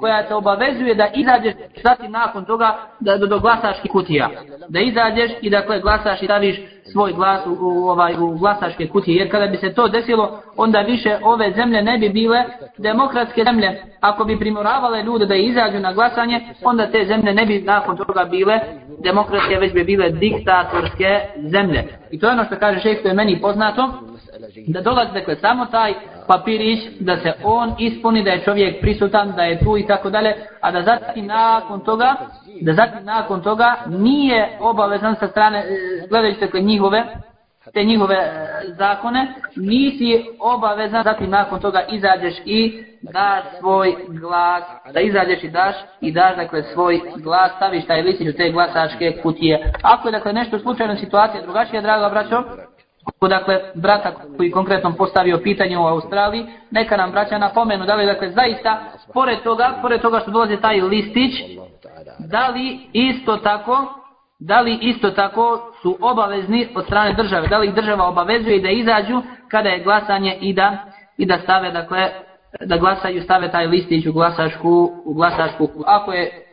koja te obavezuje da izađeš zatim nakon toga da do, do glasačkih kutija. Da izađeš i dakle glasaš i staviš svoj glas u, u, ovaj, u glasačke kutije. Jer kada bi se to desilo, onda više ove zemlje ne bi bile demokratske zemlje. Ako bi primoravale ljude da izađu na glasanje, onda te zemlje ne bi nakon toga bile demokratske, već bi bile diktatorske zemlje. I to je ono što kaže šeh, to je meni poznato, da dolazi dakle samo taj papirić, da se on ispuni, da je čovjek prisutan, da je tu i tako dalje, a da zatim nakon toga, da zatim nakon toga nije obavezan sa strane, e, gledajući dakle njihove, te njihove e, zakone, nisi obavezan, zatim nakon toga izađeš i daš svoj glas, da izađeš i daš i daš dakle svoj glas, staviš taj listić u te glasačke kutije. Ako je dakle nešto slučajno situacija drugačija, draga braćo, dakle, brata koji konkretno postavio pitanje u Australiji, neka nam braća napomenu, da li dakle zaista, pored toga, pored toga što dolazi taj listić, da li isto tako, da li isto tako su obavezni od strane države, da li ih država obavezuje da izađu kada je glasanje i da, i da stave, dakle, da glasaju, stave taj listić u glasačku, u glasačku. Ako je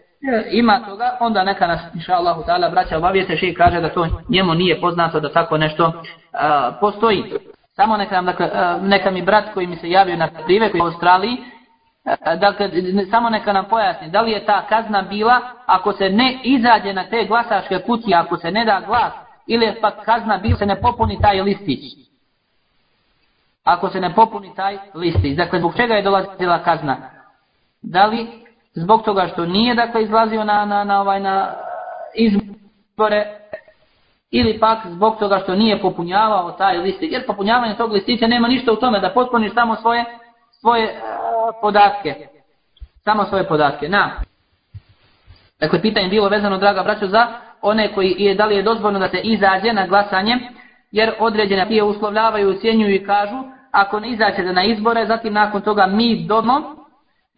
ima toga, onda neka nas, inša Allahu ta'ala, braća obavijete, še kaže da to njemu nije poznato da tako nešto uh, postoji. Samo neka, nam, dakle, uh, neka mi brat koji mi se javio na prive, koji je u Australiji, uh, dakle, samo neka nam pojasni, da li je ta kazna bila ako se ne izađe na te glasačke kutije, ako se ne da glas, ili je pak kazna bila se ne popuni taj listić. Ako se ne popuni taj listić. Dakle, zbog čega je dolazila kazna? Da li zbog toga što nije dakle izlazio na, na, na ovaj na izbore ili pak zbog toga što nije popunjavao taj listić jer popunjavanje tog listića nema ništa u tome da potpuniš samo svoje svoje uh, podatke. Samo svoje podatke na. Dakle pitanje bilo vezano draga braćo za one koji je da li je dozvoljno da se izađe na glasanje jer određene pije uslovljavaju, ucijenjuju i kažu ako ne izađete na izbore, zatim nakon toga mi dobimo,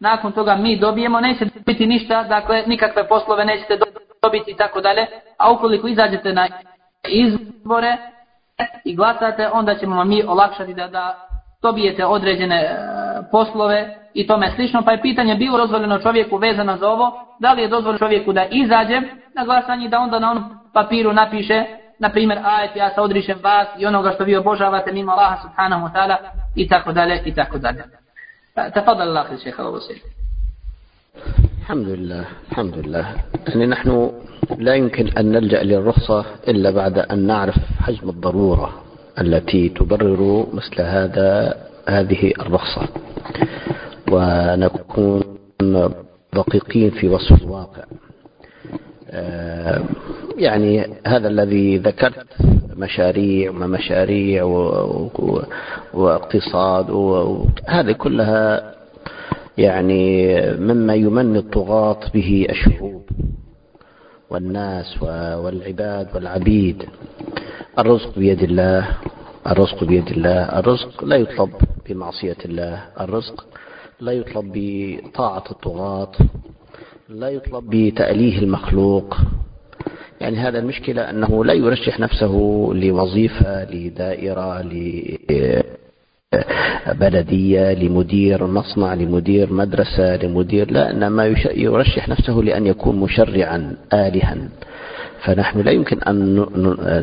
nakon toga mi dobijemo, neće biti ništa, dakle nikakve poslove nećete dobiti i tako dalje, a ukoliko izađete na izbore i glasate, onda ćemo vam mi olakšati da, da dobijete određene e, poslove i tome slično, pa je pitanje bilo dozvoljeno čovjeku vezano za ovo, da li je dozvoljeno čovjeku da izađe na glasanje da onda na onom papiru napiše, na primjer, ajet, ja se odrišem vas i onoga što vi obožavate mimo Allaha subhanahu wa ta'ala i tako dalje i tako dalje. تفضل الله أخي الشيخ أبو بصير. الحمد لله الحمد لله. يعني نحن لا يمكن أن نلجأ للرخصة إلا بعد أن نعرف حجم الضرورة التي تبرر مثل هذا هذه الرخصة. ونكون دقيقين في وصف الواقع. يعني هذا الذي ذكرت مشاريع وما مشاريع واقتصاد وهذه كلها يعني مما يمني الطغاة به الشعوب والناس والعباد والعبيد. الرزق بيد الله الرزق بيد الله. الرزق لا يطلب بمعصية الله الرزق لا يطلب بطاعة الطغاة. لا يطلب بتأليه المخلوق. يعني هذا المشكلة أنه لا يرشح نفسه لوظيفة لدائرة لبلدية لمدير مصنع لمدير مدرسة لمدير لا إنما يرشح نفسه لأن يكون مشرعا آلها. فنحن لا يمكن أن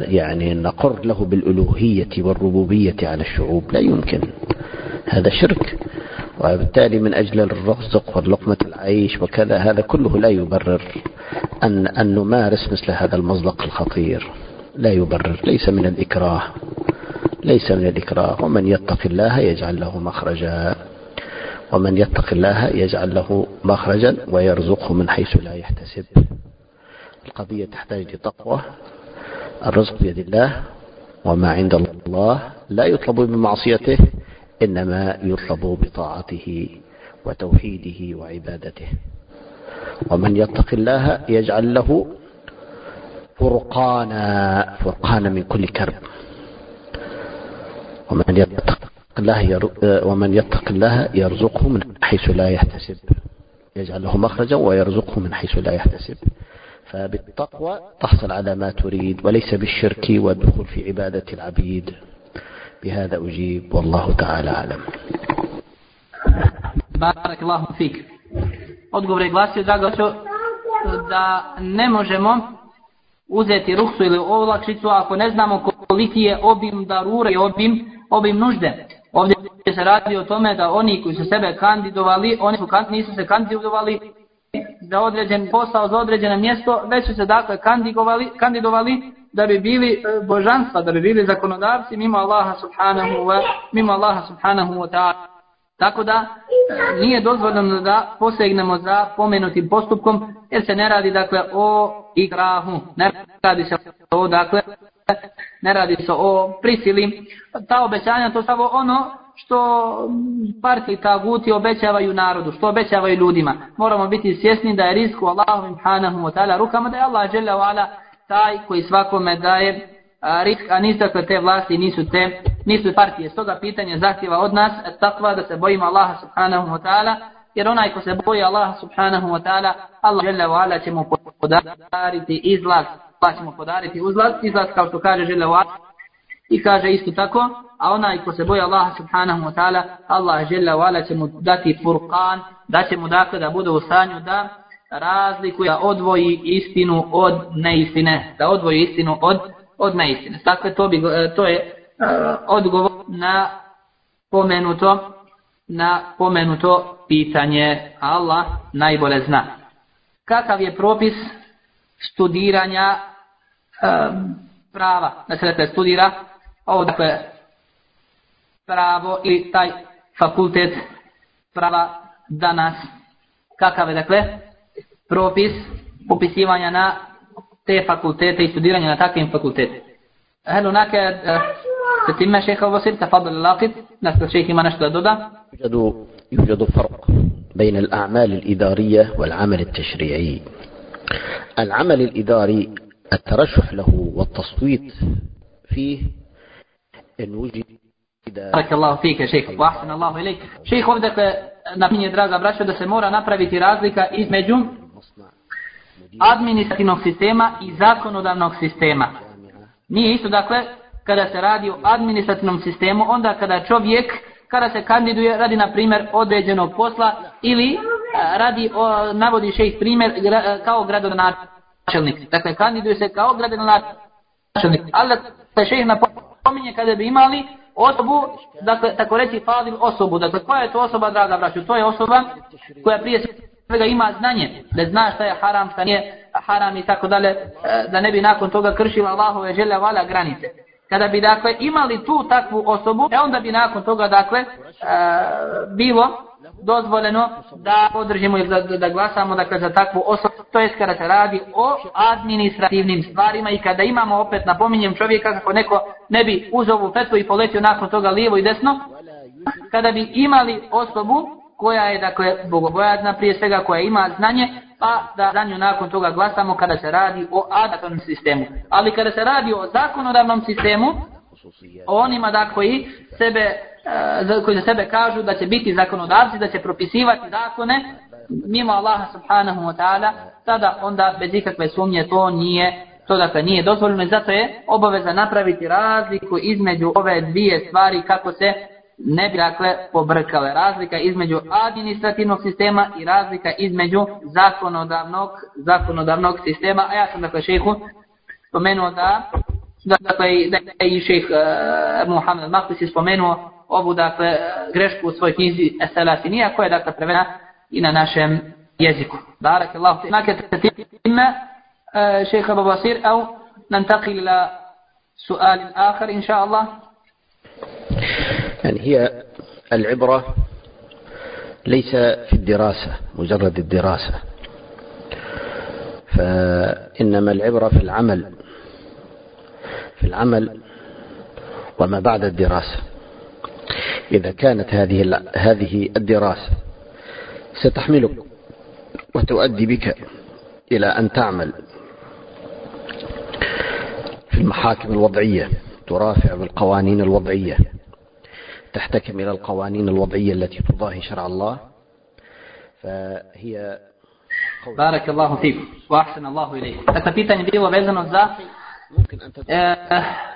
يعني نقر له بالألوهية والربوبية على الشعوب. لا يمكن. هذا شرك. وبالتالي من أجل الرزق واللقمة العيش وكذا هذا كله لا يبرر. أن, أن نمارس مثل هذا المزلق الخطير. لا يبرر ليس من الإكراه. ليس من الإكراه. ومن يتق الله يجعل له مخرجا. ومن يتق الله يجعل له مخرجا ويرزقه من حيث لا يحتسب. القضية تحتاج لتقوى الرزق بيد الله وما عند الله لا يطلب بمعصيته إنما يطلب بطاعته وتوحيده وعبادته. ومن يتق الله يجعل له فرقانا فرقانا من كل كرب. ومن يتق الله ومن يتق الله يرزقه من حيث لا يحتسب. يجعل له مخرجا ويرزقه من حيث لا يحتسب. فبالتقوى تحصل على ما تريد وليس بالشرك والدخول في عبادة العبيد. بهذا أجيب والله تعالى أعلم بارك الله فيك Odgovor je glasio, drago ću, da ne možemo uzeti ruksu ili olakšicu ako ne znamo koliki je obim darure i obim, obim nužde. Ovdje se radi o tome da oni koji su sebe kandidovali, oni su, nisu se kandidovali za određen posao, za određeno mjesto, već su se dakle kandidovali, kandidovali da bi bili e, božanstva, da bi bili zakonodavci mimo Allaha subhanahu wa, mimo Allaha subhanahu wa ta'ala. Tako da e, nije dozvoljeno da posegnemo za pomenutim postupkom, jer se ne radi dakle o igrahu, ne radi se o dakle ne radi se o prisili. Ta obećanja to samo ono što partiji taguti obećavaju narodu, što obećavaju ljudima. Moramo biti svjesni da je risku Allahu subhanahu wa ta'ala rukama, da je Allah dželle ve ala taj koji svakome daje a, risk, a nisakve te vlasti, nisu te, nisu partije. Stoga pitanje zahtjeva od nas, e, takva da se bojimo Allaha subhanahu wa ta'ala, jer onaj ko se boji Allaha subhanahu wa ta'ala, Allah žele wa ala će mu podariti izlaz, pa će mu podariti uzlaz, izlaz kao što kaže žele wa ala, i kaže isto tako, a onaj ko se boji Allaha subhanahu wa ta'ala, Allah žele wa ala će mu dati furqan, da će mu dakle da bude u stanju da razlikuje, da odvoji istinu od neistine, da odvoji istinu od, od neistine. Dakle, to, bi, e, to je uh, odgovor na pomenuto, na pomenuto pitanje Allah najbolje zna. Kakav je propis studiranja um, prava, da se dakle studira ovo dakle pravo ili taj fakultet prava danas kakav je dakle propis upisivanja na te fakultete i studiranja na takvim fakultete. هل هناك تتم شيخ أبو بصير تفضل اللاقط نسل الشيخ ما نشد دودا يوجد, يوجد فرق بين الأعمال الإدارية والعمل التشريعي العمل الإداري الترشح له والتصويت فيه إن وجد بارك الله فيك شيخ واحسن الله اليك شيخ ovdje napominje draga braćo da se mora napraviti razlika između administrativnog sistema i zakonodavnog sistema. Nije isto dakle kada se radi o administrativnom sistemu, onda kada čovjek kada se kandiduje radi na primjer određenog posla ili e, radi o, navodi šejh primjer e, kao gradonačelnik. Dakle kandiduje se kao gradonačelnik. Ali se šejh napominje kada bi imali osobu, dakle tako reći fadil osobu. Dakle koja je to osoba draga braću? To je osoba koja prije svega ima znanje, da zna šta je haram, šta nije haram i tako dalje, e, da ne bi nakon toga kršila Allahove želja vala granice. Kada bi dakle imali tu takvu osobu, e onda bi nakon toga dakle e, bilo dozvoljeno da podržimo i da, da glasamo dakle za takvu osobu, to je kada se radi o administrativnim stvarima i kada imamo opet napominjem čovjeka kako neko ne bi uz ovu fetvu i poletio nakon toga lijevo i desno, kada bi imali osobu koja je dakle bogobojazna prije svega koja ima znanje pa da za nju nakon toga glasamo kada se radi o adatornom sistemu. Ali kada se radi o zakonodavnom sistemu onima da koji sebe eh, koji za sebe kažu da će biti zakonodavci da će propisivati zakone mimo Allaha subhanahu wa ta'ala tada onda bez ikakve sumnje to nije to dakle nije dozvoljeno i zato je obaveza napraviti razliku između ove dvije stvari kako se ne bi dakle pobrkale. Razlika između administrativnog sistema i razlika između zakonodavnog zakonodavnog sistema. A ja sam dakle šehu spomenuo da dakle da je i šeh uh, Muhammed Mahlis spomenuo ovu dakle grešku u svojoj knjizi Eselasinija koja je dakle prevena i na našem jeziku. Barak Allah nake tetime e, šeha Babasir au nantakil ila sual akhar inša Allah. يعني هي العبرة ليس في الدراسة مجرد الدراسة. فإنما العبرة في العمل في العمل وما بعد الدراسة. إذا كانت هذه هذه الدراسة ستحملك وتؤدي بك إلى أن تعمل في المحاكم الوضعية ترافع بالقوانين الوضعية. تحتكم إلى القوانين الوضعية التي تضاهي شرع الله فهي بارك الله فيك وأحسن الله إليك Dakle, pitanje bilo vezano za e,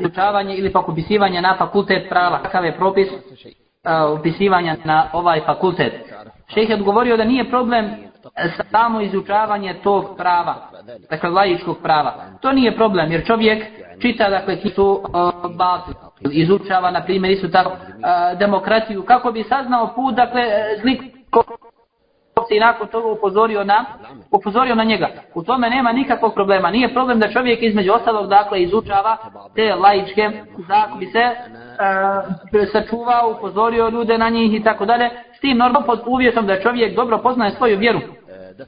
učavanje ili pak upisivanje na fakultet prava. Kakav je propis e, upisivanja na ovaj fakultet? Šejh je odgovorio da nije problem samo izučavanje tog prava, dakle laičkog prava. To nije problem, jer čovjek čita, dakle, kitu uh, batil, izučava, na primjer, isto tako, demokraciju, kako bi saznao put, dakle, e, zlik se i nakon toga upozorio na, upozorio na njega. U tome nema nikakvog problema. Nije problem da čovjek između ostalog, dakle, izučava te laičke, da bi se e, sačuvao, upozorio ljude na njih i tako dalje, s tim normalno pod uvjetom da čovjek dobro poznaje svoju vjeru.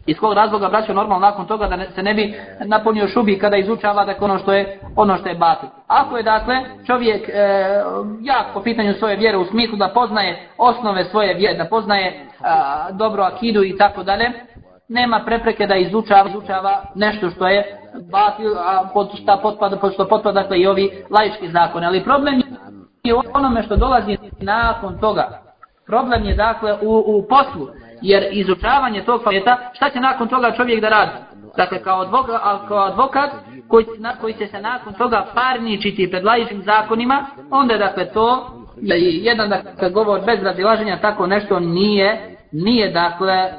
Iz kog razloga braćo normalno nakon toga da ne, se ne bi napunio šubi kada izučava dakle ono što je ono što je batil. Ako je dakle čovjek e, jak po pitanju svoje vjere u smislu da poznaje osnove svoje vjere, da poznaje a, dobro akidu i tako dalje, nema prepreke da izučava, izučava nešto što je batil, a pod šta potpada, pod što potpada dakle i ovi laički zakoni. Ali problem je u onome što dolazi nakon toga. Problem je dakle u, u poslu jer izučavanje tog fakulteta, šta će nakon toga čovjek da radi? Dakle, kao advokat, kao advokat koji, na, koji će se nakon toga parničiti pred lajičnim zakonima, onda je dakle to jedan dakle, govor bez razilaženja, tako nešto nije, nije dakle e,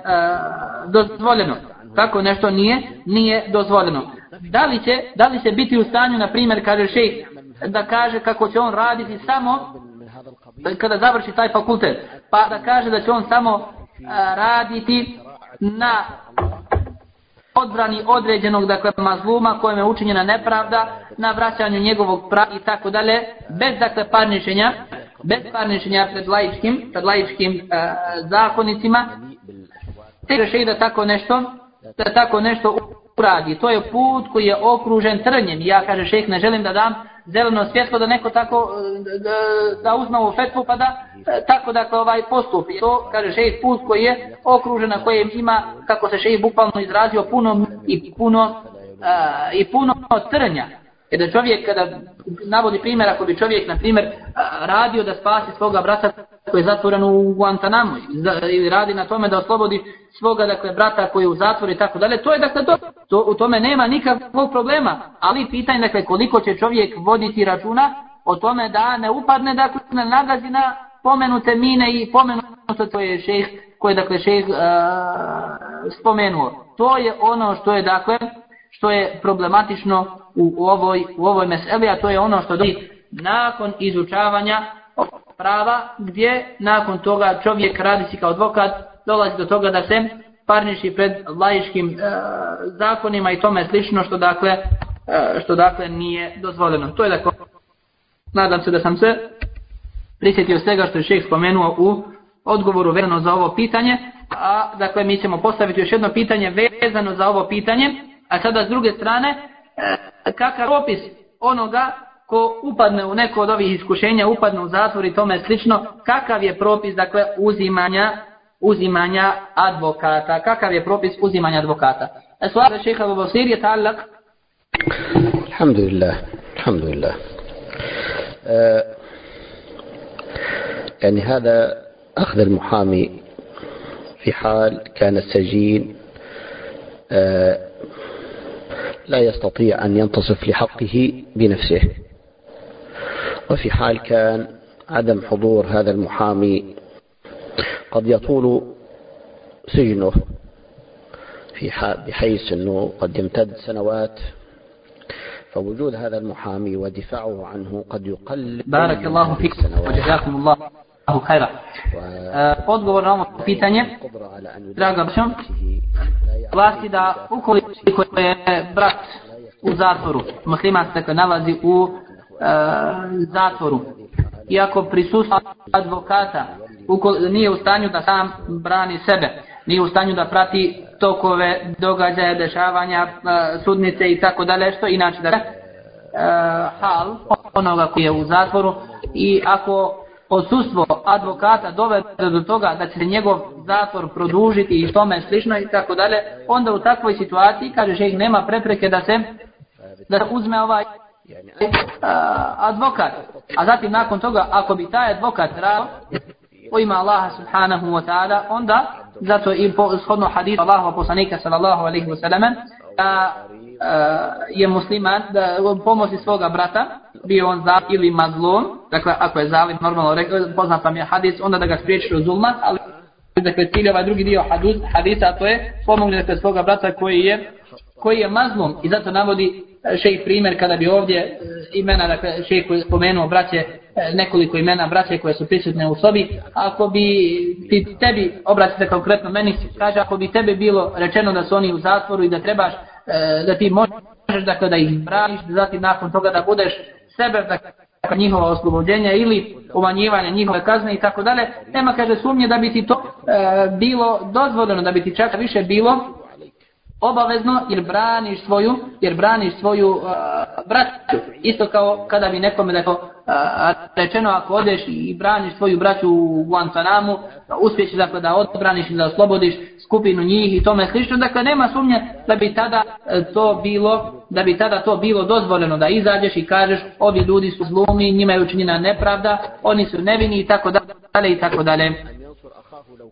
dozvoljeno. Tako nešto nije, nije dozvoljeno. Da li će, da li će biti u stanju, na primjer, kaže šejh, da kaže kako će on raditi samo kada završi taj fakultet, pa da kaže da će on samo raditi na odbrani određenog dakle mazluma kojem je učinjena nepravda na vraćanju njegovog prava i tako dalje bez dakle parničenja bez parničenja pred laičkim pred laičkim e, zakonicima. Te reše da tako nešto da tako nešto uradi. To je put koji je okružen trnjem. Ja kaže šejh ne želim da dam zeleno svjetlo da neko tako e, da, da uzme ovu fetvu pa da e, tako dakle ovaj postupi. To kaže šejh put koji je okružen na kojem ima kako se šejh bukvalno izrazio puno i puno a, i puno trnja. Jer da čovjek kada navodi primjer, ako bi čovjek na primjer radio da spasi svoga brata koji je zatvoren u Guantanamo ili radi na tome da oslobodi svoga dakle brata koji je u zatvoru i tako dalje, to je dakle to, to u tome nema nikakvog problema, ali pitanje dakle koliko će čovjek voditi računa o tome da ne upadne dakle ne nagazi na pomenute mine i pomenuto to je šejh koji je dakle šejh uh, spomenuo. To je ono što je dakle što je problematično u ovoj u ovoj meseli, a to je ono što dođe nakon izučavanja prava gdje nakon toga čovjek radi si kao advokat dolazi do toga da se parniši pred laičkim e, zakonima i tome slično što dakle e, što dakle nije dozvoljeno. To je dakle nadam se da sam se prisjetio svega što je šeh spomenuo u odgovoru vezano za ovo pitanje, a dakle mi ćemo postaviti još jedno pitanje vezano za ovo pitanje, a sada s druge strane, e, kakav opis onoga ko upadne u neko od ovih iskušenja, upadne u zatvor i tome slično, kakav je propis dakle uzimanja uzimanja advokata, kakav je propis uzimanja advokata. Esuala šeha Abu Basir je talak. Alhamdulillah, alhamdulillah. Uh, يعني هذا أخذ المحامي في حال كان السجين آه، لا يستطيع أن ينتصف لحقه بنفسه وفي حال كان عدم حضور هذا المحامي قد يطول سجنه في بحيث أنه قد يمتد سنوات فوجود هذا المحامي ودفاعه عنه قد يقلل بارك الله فيك وجزاكم الله خيرا. odgovor na ovo pitanje draga braćo glasi da ukoliko je brat u zatvoru musliman se nalazi u E, zatvoru. Iako prisustva advokata ukoliko nije u stanju da sam brani sebe nije u stanju da prati tokove događaja, dešavanja, e, sudnice i tako dalje, što inače da uh, hal onoga koji je u zatvoru i ako odsustvo advokata dovede do toga da će njegov zatvor produžiti i tome slično i tako dalje, onda u takvoj situaciji kaže že ih nema prepreke da se da uzme ovaj E, advokat. A zatim nakon toga, ako bi taj advokat rao u ima Allaha subhanahu wa ta'ala, onda zato i po shodno hadithu Allahu poslanika sallallahu alejhi ve sellem da je musliman da pomoći svoga brata bio on zalim ili mazlum dakle ako je zalim normalno rekao poznat vam je hadis onda da ga spriječi od zulma ali dakle cilj ovaj drugi dio hadis, hadisa to je pomogne dakle svoga brata koji je koji je mazlum i zato navodi šejh primjer kada bi ovdje e, imena, dakle šejh koji spomenuo braće, e, nekoliko imena braće koje su prisutne u sobi, ako bi ti tebi, obratite konkretno meni, kaže ako bi tebe bilo rečeno da su oni u zatvoru i da trebaš, e, da ti možeš dakle da ih braniš, zatim nakon toga da budeš sebe, dakle njihova oslobođenja ili umanjivanja njihove kazne i tako dalje, nema kaže sumnje da bi ti to e, bilo dozvoljeno, da bi ti čak više bilo obavezno jer braniš svoju jer braniš svoju uh, braću isto kao kada bi nekome da uh, rečeno ako odeš i braniš svoju braću u Guantanamu uspješ dakle da odbraniš i da oslobodiš skupinu njih i tome slično. Dakle nema sumnje da bi tada eh, to bilo da bi tada to bilo dozvoljeno da izađeš i kažeš ovi ljudi su zlumi njima je učinjena nepravda oni su nevini i tako dalje i tako dalje.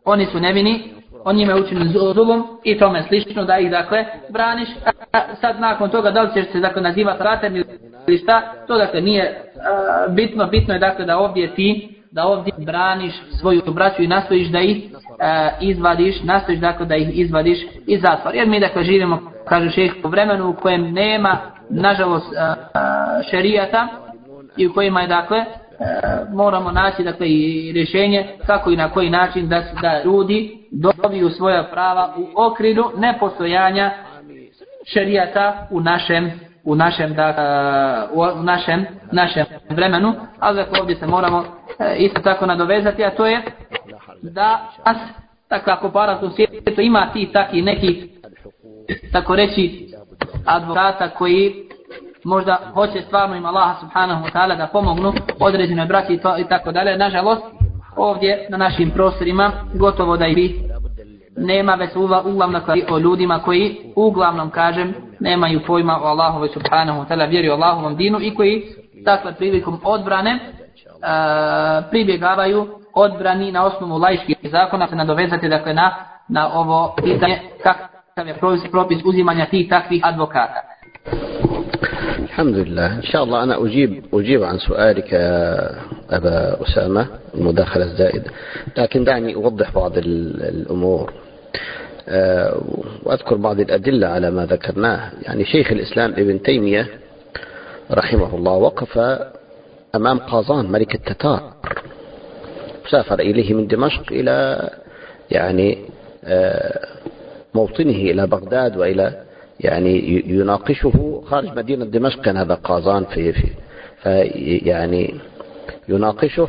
Oni su nevini on njime učini zulum i tome slično da ih dakle braniš. A sad nakon toga da li ćeš se dakle nazivati ratem ili šta? To dakle nije a, bitno. Bitno je dakle da ovdje ti da ovdje braniš svoju braću i nastojiš da ih a, izvadiš nastojiš dakle da ih izvadiš iz zatvora. Jer mi dakle živimo kaže šeh u vremenu u kojem nema nažalost a, šerijata i u kojima je dakle E, E, moramo naći dakle i rješenje kako i na koji način da da ljudi dobiju svoja prava u okrilu nepostojanja šerijata u našem u našem da e, u našem našem vremenu. Ali dakle ovdje se moramo e, isto tako nadovezati a to je da nas tako ako para u svijetu ima ti taki neki tako reći advokata koji možda hoće stvarno im Allah subhanahu wa ta'ala da pomognu određene brake i, to, i tako dalje. Nažalost, ovdje na našim prostorima gotovo da i nema već uglavnom o ljudima koji uglavnom kažem nemaju pojma o Allahove subhanahu wa ta'ala vjeri o Allahovom dinu i koji takve prilikom odbrane uh, pribjegavaju odbrani na osnovu laiških zakona se nadovezati dakle na, na ovo pitanje kakav je propis, propis uzimanja tih takvih advokata. الحمد لله. إن شاء الله أنا أجيب أجيب عن سؤالك يا أبا أسامة المداخلة الزائدة. لكن دعني أوضح بعض الأمور. آه، وأذكر بعض الأدلة على ما ذكرناه. يعني شيخ الإسلام ابن تيمية رحمه الله وقف أمام قازان ملك التتار. سافر إليه من دمشق إلى يعني آه، موطنه إلى بغداد وإلى يعني يناقشه خارج مدينة دمشق كان هذا قازان في في يعني يناقشه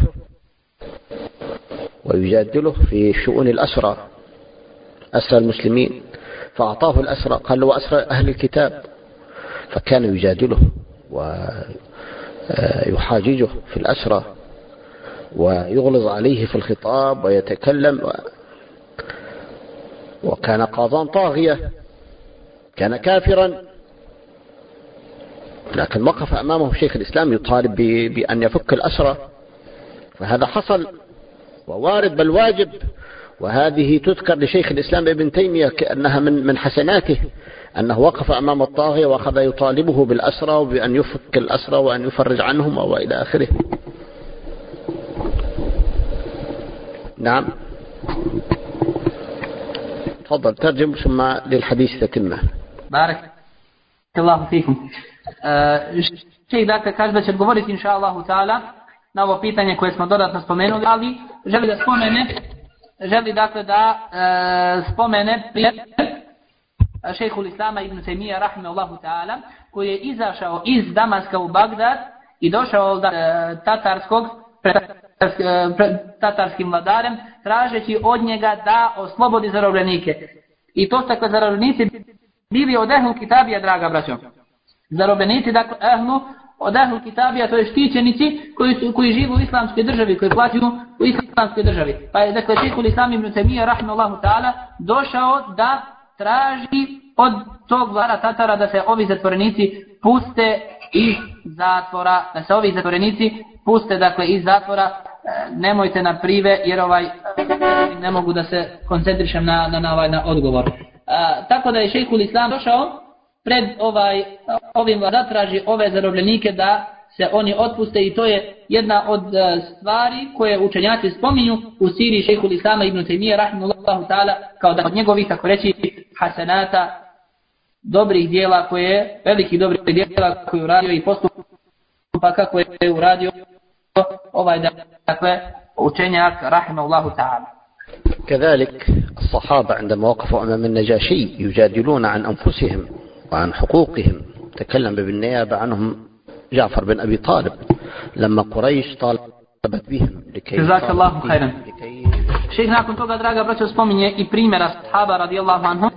ويجادله في شؤون الأسرى أسرى المسلمين. فأعطاه الأسرى قال له أسرى أهل الكتاب. فكان يجادله ويحاججه في الأسرى ويغلظ عليه في الخطاب ويتكلم وكان قاضان طاغية. كان كافرا. لكن وقف أمامه شيخ الإسلام يطالب بأن يفك الأسرة فهذا حصل ووارد بل واجب وهذه تذكر لشيخ الإسلام ابن تيمية كأنها من من حسناته أنه وقف أمام الطاغية وأخذ يطالبه بالأسرى وبأن يفك الأسرى وأن يفرج عنهم وإلى آخره. نعم. تفضل ترجم ثم للحديث تتمة. Barek. Allahu fikum. E, uh, Šejh dakle kaže da će odgovoriti inša Allahu ta'ala na ovo pitanje koje smo dodatno spomenuli, ali želi da spomene želi dakle da uh, spomene prije e, šejhul Islama ibn Taymiyyah rahimehullahu ta'ala koji je izašao iz Damaska u Bagdad i došao da uh, tatarskog pred, tatarskim vladarem tražeći od njega da oslobodi zarobljenike. I to tako zarobljenici bili od ehlu kitabija, draga braćo. Zarobenici, dakle, ehlu, od ehlu kitabija, to je štićenici koji, su, koji živu u islamskoj državi, koji plaćaju u islamskoj državi. Pa je, dakle, šehhul islam ibn Temija, rahmanullahu ta'ala, došao da traži od tog vlara Tatara da se ovi zatvorenici puste iz zatvora, da se ovi zatvorenici puste, dakle, iz zatvora, e, nemojte na prive, jer ovaj, ne mogu da se koncentrišem na, na, na, ovaj, na odgovor. A, tako da je šejhul islam došao pred ovaj ovim zatraži ove zarobljenike da se oni otpuste i to je jedna od e, stvari koje učenjaci spominju u siri šejhul islama ibn Taymiye rahimullahu ta'ala kao da od njegovih tako reći hasanata dobrih dijela koje, veliki dobrih dijela koje je uradio i postupaka kako je uradio ovaj dakle učenjak rahimullahu ta'ala. كذلك الصحابة عندما وقفوا أمام النجاشي يجادلون عن أنفسهم وعن حقوقهم. تكلم بالنيابة عنهم جعفر بن أبي طالب. لما قريش طالبت بهم لكي جزاك الله خيرا. شيخ nakon toga draga braćo spominje i primjera sahaba radijallahu anhum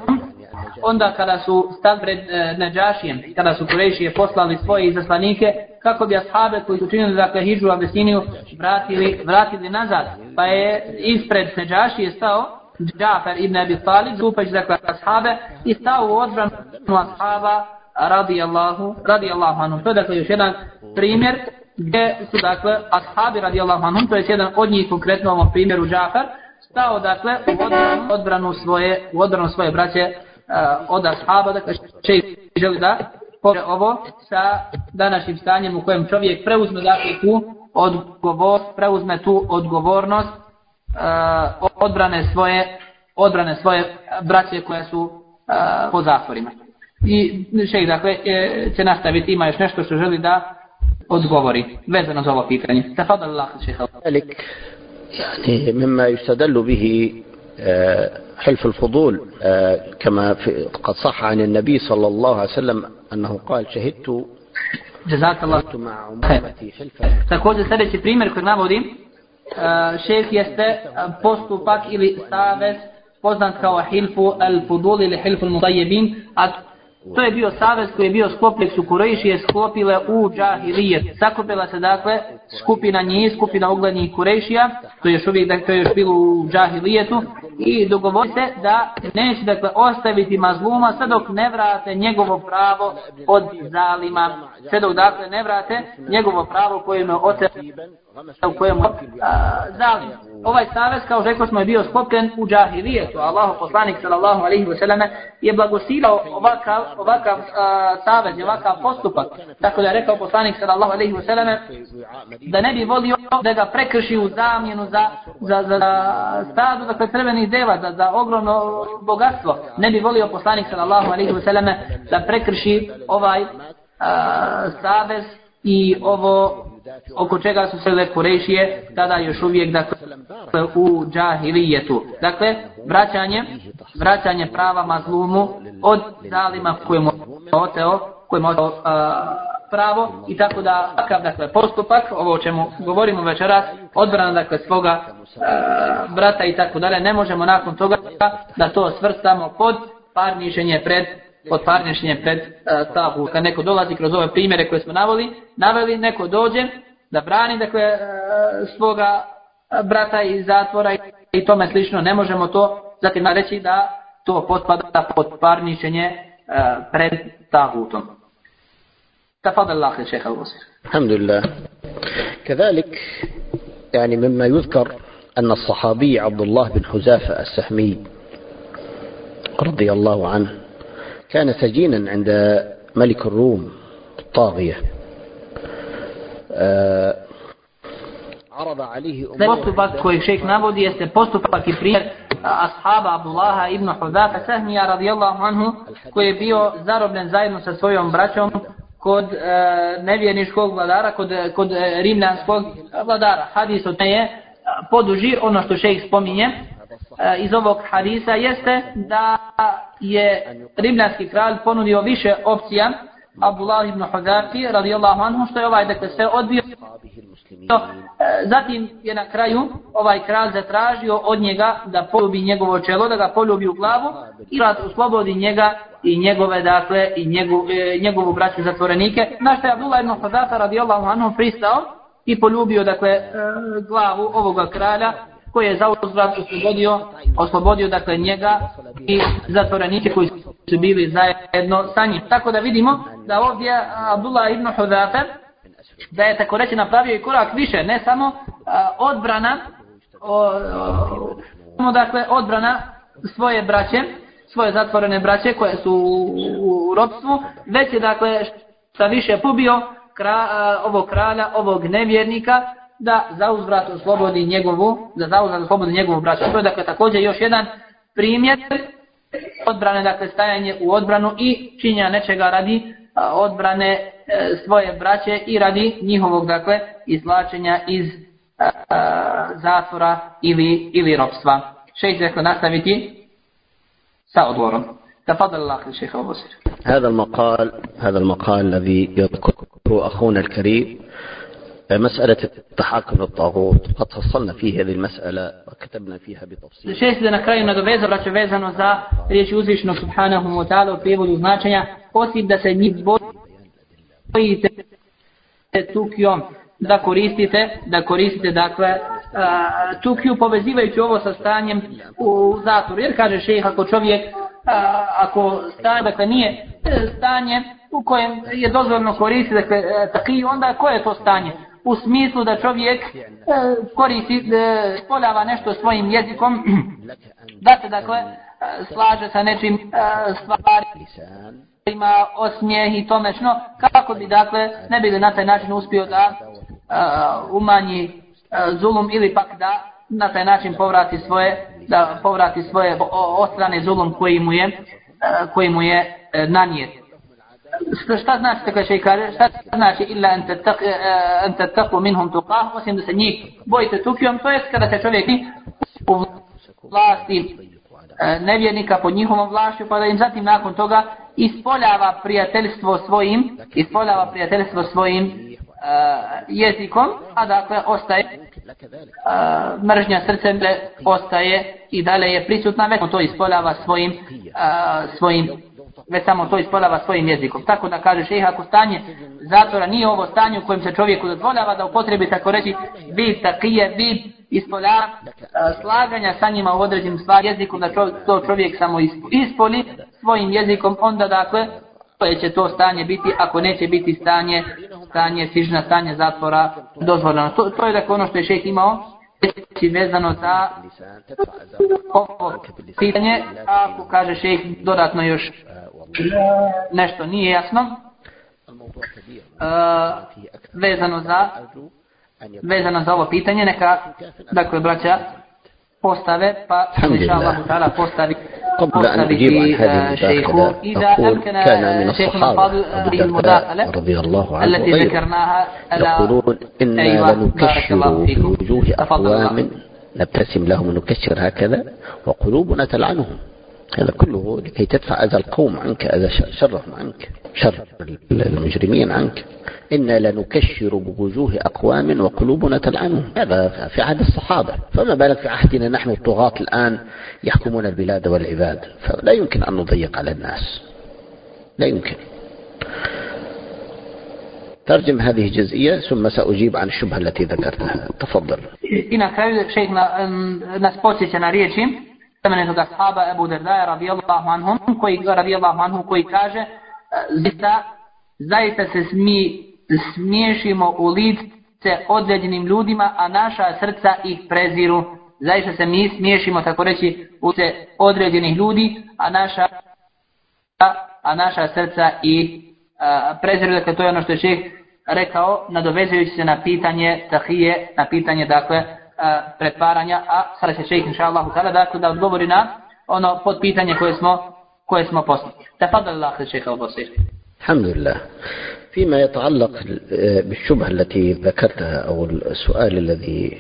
onda kada su stali pred e, Nađašijem, kada su Kurešije poslali svoje izaslanike, kako bi ashabe koji su činili dakle Hidžu Abesiniju vratili, vratili nazad. Pa je ispred Nađašije stao Džafer ibn Abi Talib, zupeć dakle ashabe i stao u odbranu ashaba radijallahu, radijallahu anhu. To je dakle još jedan primjer gdje su dakle ashabi radijallahu anhum, to je jedan od njih konkretno u ovom primjeru Džafer, stao dakle u odbranu, odbranu svoje, u odbranu svoje braće od ashaba, dakle še želi da pore ovo sa današnjim stanjem u kojem čovjek preuzme dakle tu odgovor, preuzme tu odgovornost uh, odbrane svoje odbrane svoje braće koje su uh, po zatvorima. I šejh dakle će nastaviti ima još nešto što želi da odgovori vezano za ovo pitanje. Tafadal Allah šejh. يعني مما يستدل به حلف الفضول آه، كما في قد صح عن النبي صلى الله عليه وسلم أنه قال شهدت جزاك الله. مع أمتي حلفا. تقول سبيتي بريمير كنا بودين شيخ يسته بوستو باك إلي ساوز poznat kao hilfu al fudul ili hilfu al mutajibin, a To je bio savez koji je bio sklopljen su Kurejšije sklopile u džahilijet. Sakupila se dakle skupina njih, skupina uglednih Kurejšija, to je još uvijek to je još bilo u džahilijetu i dogovori se da neće dakle ostaviti mazluma sve dok ne vrate njegovo pravo od zalima. Sve dok dakle ne vrate njegovo pravo koje je otac u kojem zalim. Ovaj savez, kao rekao smo, je bio sklopljen u džahilijetu. Allahu poslanik, sallallahu alaihi wa sallam, je blagosilao ovakav, ovakav a, savez, ovakav postupak. Tako da je rekao poslanik, sallallahu alaihi wa sallam, da ne bi volio da ga prekrši u zamjenu za, za, za, za stadu, dakle, crvenih deva, za, za ogromno bogatstvo. Ne bi volio poslanik, sallallahu alaihi wa sallam, da prekrši ovaj a, savez i ovo oko čega su se lekurešije tada još uvijek dakle, u džahilijetu. Dakle, vraćanje, vraćanje prava mazlumu od zalima kojemu oteo, kojemu oteo a, pravo i tako da takav dakle, postupak, ovo o čemu govorimo večeras, odbrana dakle svoga a, brata i tako dalje, ne možemo nakon toga da to svrstamo pod parnišenje pred pod parnišnje pred uh, tabu. Kad neko dolazi kroz ove primjere koje smo navoli, naveli, neko dođe da brani dakle, uh, svoga brata iz zatvora i tome slično, ne možemo to zatim reći da to potpada pod parničenje uh, pred tabutom. تفضل الله شيخ الوصير الحمد لله كذلك يعني مما يذكر أن الصحابي عبد الله بن حذافة السهمي رضي الله عنه كان سجينا عند ملك الروم الطاغية عرض عليه postupak koji šejh navodi jeste postupak i primjer ashaba Abdullaha ibn Hudafa Sahmija radijallahu anhu koji je bio zarobljen zajedno sa svojom braćom kod e, nevjerničkog vladara, kod, kod rimljanskog vladara. Hadis od je poduži ono što šejh spominje E, iz ovog hadisa jeste da je rimljanski kralj ponudio više opcija Abdullah ibn Hudafi radijallahu anhu što je ovaj dakle sve odbio. E, zatim je na kraju ovaj kralj zatražio od njega da poljubi njegovo čelo, da ga poljubi u glavu i da uslobodi njega i njegove dakle i njegov, e, njegovu braću zatvorenike. Na što je Abdullah ibn Hudafa radijallahu anhu pristao i poljubio dakle e, glavu ovoga kralja koji je zauzvrat oslobodio, oslobodio dakle njega i zatvorenike koji su bili zajedno sa njim. Tako da vidimo da ovdje Abdullah ibn Hudafe da je tako reći napravio i korak više, ne samo a, odbrana o, o, dakle odbrana svoje braće, svoje zatvorene braće koje su u, u ropstvu, već je dakle šta više pobio kra, a, ovog kralja, ovog nevjernika, da za uzvrat oslobodi njegovu, da za uzvrat oslobodi njegovu braću. To je dakle također još jedan primjer odbrane, dakle stajanje u odbranu i činja nečega radi odbrane e, svoje braće i radi njihovog, dakle, izvlačenja iz zatvora ili, ili ropstva. Šejh dakle nastaviti sa odgovorom. تفضل الله الشيخ أبو بصير هذا المقال هذا المقال الذي يذكره أخونا الكريم مسألة التحاكم للطاغوت قد فصلنا فيه هذه المسألة وكتبنا فيها بتفصيل Šest se na kraju nadoveza, braće, vezano za riječi uzvišnog subhanahu wa ta'ala u prijevodu značenja, osim da se njih bojite tukijom, da koristite, da koristite, dakle, tukiju povezivajući ovo sa stanjem u zatvoru. Jer kaže šejh, ako čovjek, ako stanje, dakle, nije stanje u kojem je dozvoljno koristiti, dakle, takiju, onda koje je to stanje? U smislu da čovjek e, koristi, e, spoljava nešto svojim jezikom, [clears throat] da se dakle e, slaže sa nečim e, stvarima, osmijeh i tomečno, kako bi dakle ne bi na taj način uspio da e, umanji e, zulum ili pak da na taj način povrati svoje da povrati svoje ostrane zulum koji mu je e, koji mu je e, nanijet šta znači tako še kaže, šta znači illa an tattaq eh, an minhum tuqah, osim da se njih bojite tukijom, to je kada se čovjek u vlasti eh, nevjernika pod njihovom vlašću, pa da im zatim nakon toga ispoljava prijateljstvo svojim, ispoljava prijateljstvo svojim uh, jezikom, a dakle ostaje uh, mržnja srcem ostaje i dalje je prisutna, već to ispoljava svojim, uh, svojim već samo to ispoljava svojim jezikom. Tako da kaže šeha, ako stanje zatvora nije ovo stanje u kojem se čovjeku dozvoljava da upotrebi, tako reći, vid takije, vid ispolja, slaganja sa njima u određenim stvar jezikom, da čovjek, to čovjek samo ispoli svojim jezikom, onda dakle, koje će to stanje biti, ako neće biti stanje, stanje sižna, stanje zatvora dozvoljeno. To, to je dakle ono što je šeh imao, vezano za ovo pitanje, ako kaže šeh dodatno još nešto nije jasno uh, vezano za vezano za ovo pitanje neka dakle braća postave pa inša Allah postavi قبل أن أجيب عن هذه المداخلة أقول كان من الصحابة أبو رضي الله عنه. وغيره يقولون إنا لنكشر في وجوه أقوام نبتسم لهم ونكشر هكذا وقلوبنا تلعنهم هذا كله لكي تدفع أذى القوم عنك أذى شرهم عنك شر المجرمين عنك. إنا لنكشر بوجوه أقوام وقلوبنا تلعنهم. هذا في عهد الصحابة. فما بالك في عهدنا؟ نحن الطغاة الآن يحكمون البلاد والعباد. فلا يمكن أن نضيق على الناس. لا يمكن. ترجم هذه الجزئية ثم سأجيب عن الشبهة التي ذكرتها. تفضل. إنا كريم شيخنا نسبوتي سناريجي spomenutog ashaba Ebu Derdaja radijallahu anhum, koji, radijallahu anhum, koji kaže zaista, zaista se smi, smiješimo u lice određenim ljudima, a naša srca ih preziru. Zaista se mi smiješimo, tako reći, u lice određenih ljudi, a naša a naša srca i preziru. Dakle, to je ono što je šeh rekao, nadovezujući se na pitanje tahije, na pitanje, dakle, pretvaranja, a sada će šeh, inša Allahu, sada, dakle, da odgovori na ono pod pitanje koje smo koje smo postali. Tafadalillah, šeha, obosvišli. Alhamdulillah. فيما يتعلق بالشبهة التي ذكرتها أو السؤال الذي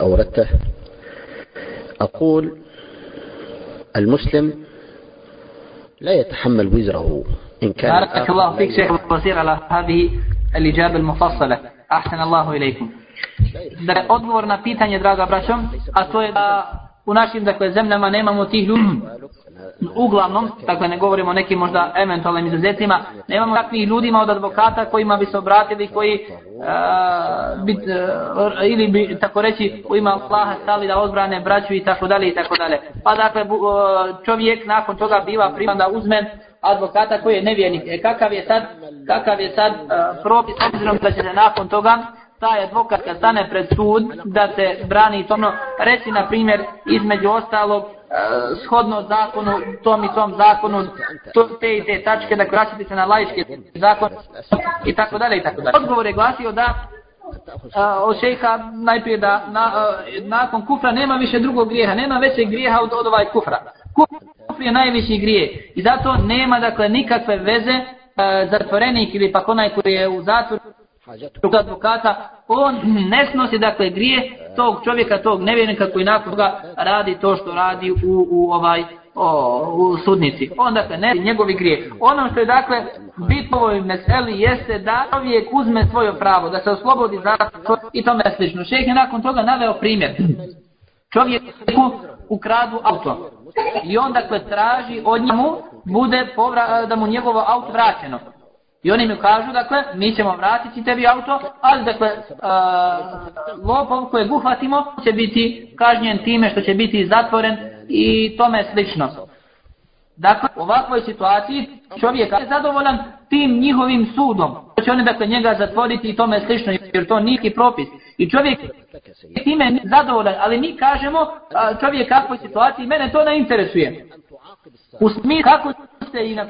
أوردته أقول المسلم لا يتحمل وزره إن كان بارك الله فيك شيخ البصير على هذه الإجابة المفصلة. أحسن الله إليكم. da odgovor na pitanje, draga braćom, a to je da u našim dakle, zemljama nemamo tih ljudi, uglavnom, dakle ne govorimo o nekim možda eventualnim izuzetima, nemamo takvih ljudima od advokata kojima bi se obratili, koji uh, bi, uh, ili bi, tako reći, kojima Allaha stali da odbrane braću i tako dalje i tako dalje. Pa dakle, uh, čovjek nakon toga biva priman da uzme advokata koji je nevjernik. E kakav je sad, kakav je sad uh, propis, obzirom da će se nakon toga taj advokat kad stane pred sud da se brani tomno reći na primjer između ostalog E, shodno zakonu tom i tom zakonu to, te i te tačke dakle, da kraćite se na laičke zakon i tako dalje i tako dalje. Odgovor je glasio da a, od šeha najprije da na, a, nakon kufra nema više drugog grijeha, nema većeg grijeha od, od ovaj kufra. Kufr je najveći grije. I zato nema dakle nikakve veze a, zatvorenik ili pak onaj koji je u zatvoru kod advokata, on ne snosi dakle grije tog čovjeka, tog nevjernika koji nakon toga radi to što radi u, u ovaj o, u sudnici. On dakle ne njegovi grije. Ono što je dakle bitno ovoj meseli jeste da čovjek uzme svoje pravo, da se oslobodi zatvor i tome slično. Šejh je nakon toga naveo primjer. Čovjek ukradu auto i on dakle traži od njemu bude povra, da mu njegovo auto vraćeno. I oni mi kažu, dakle, mi ćemo vratiti tebi auto, ali, dakle, uh, lopov kojeg uhvatimo će biti kažnjen time što će biti zatvoren i tome slično. Dakle, u ovakvoj situaciji čovjek je zadovoljan tim njihovim sudom. Će oni, dakle, njega zatvoriti i tome slično, jer to nije propis. I čovjek je time zadovoljan, ali mi kažemo čovjek kakvoj situaciji, mene to ne interesuje. U smislu kako se i na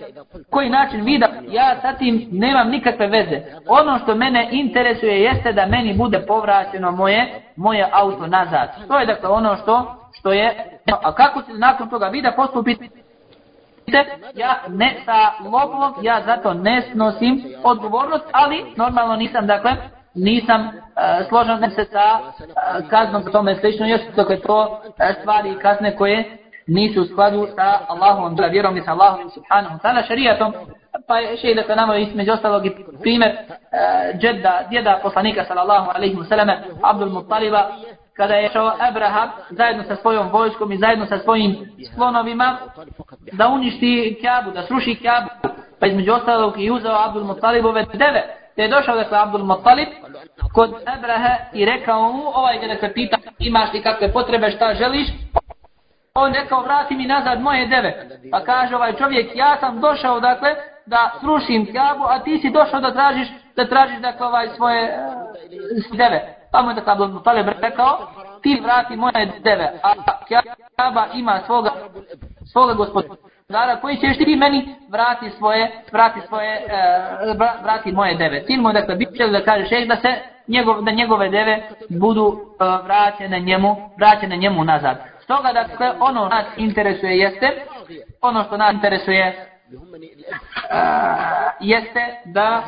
koji način vida, ja sa tim nemam nikakve veze. Ono što mene interesuje jeste da meni bude povraćeno moje moje auto nazad. To je dakle ono što što je, a kako se nakon toga vi da postupite, Ja ne sa lopovom, ja zato ne snosim odgovornost, ali normalno nisam dakle nisam uh, složan se sa uh, kaznom tome slično, još dakle je to uh, stvari i kazne koje nisu u skladu sa Allahom, da vjerom i sa Allahom subhanahu ta'ala šarijatom, pa je še da nama između ostalog i primjer uh, džedda, djeda poslanika sallallahu alaihi wa Abdul Muttaliba, kada je šao Abraham zajedno sa svojom vojskom i zajedno sa svojim slonovima da uništi Kjabu, da sruši Kjabu, pa između ostalog i uzao Abdul Muttalibove deve, te je došao dakle Abdul Muttalib kod Abraha i rekao mu, ovaj ga dakle pita, imaš li kakve potrebe, šta želiš, on rekao vrati mi nazad moje deve. Pa kaže ovaj čovjek ja sam došao dakle da srušim kjabu a ti si došao da tražiš da tražiš dakle ovaj svoje uh, deve. Pa mu je dakle Abdul Mutalib rekao ti vrati moje deve a kjaba ima svoga svoga gospodara koji ćeš ti meni vrati svoje vrati svoje uh, vrati moje deve. Sin mu je dakle biti da kaže šeh da se njegov, da njegove deve budu uh, vraćene njemu vraćene njemu nazad. Stoga dakle ono nas interesuje jeste ono što nas interesuje uh, jeste da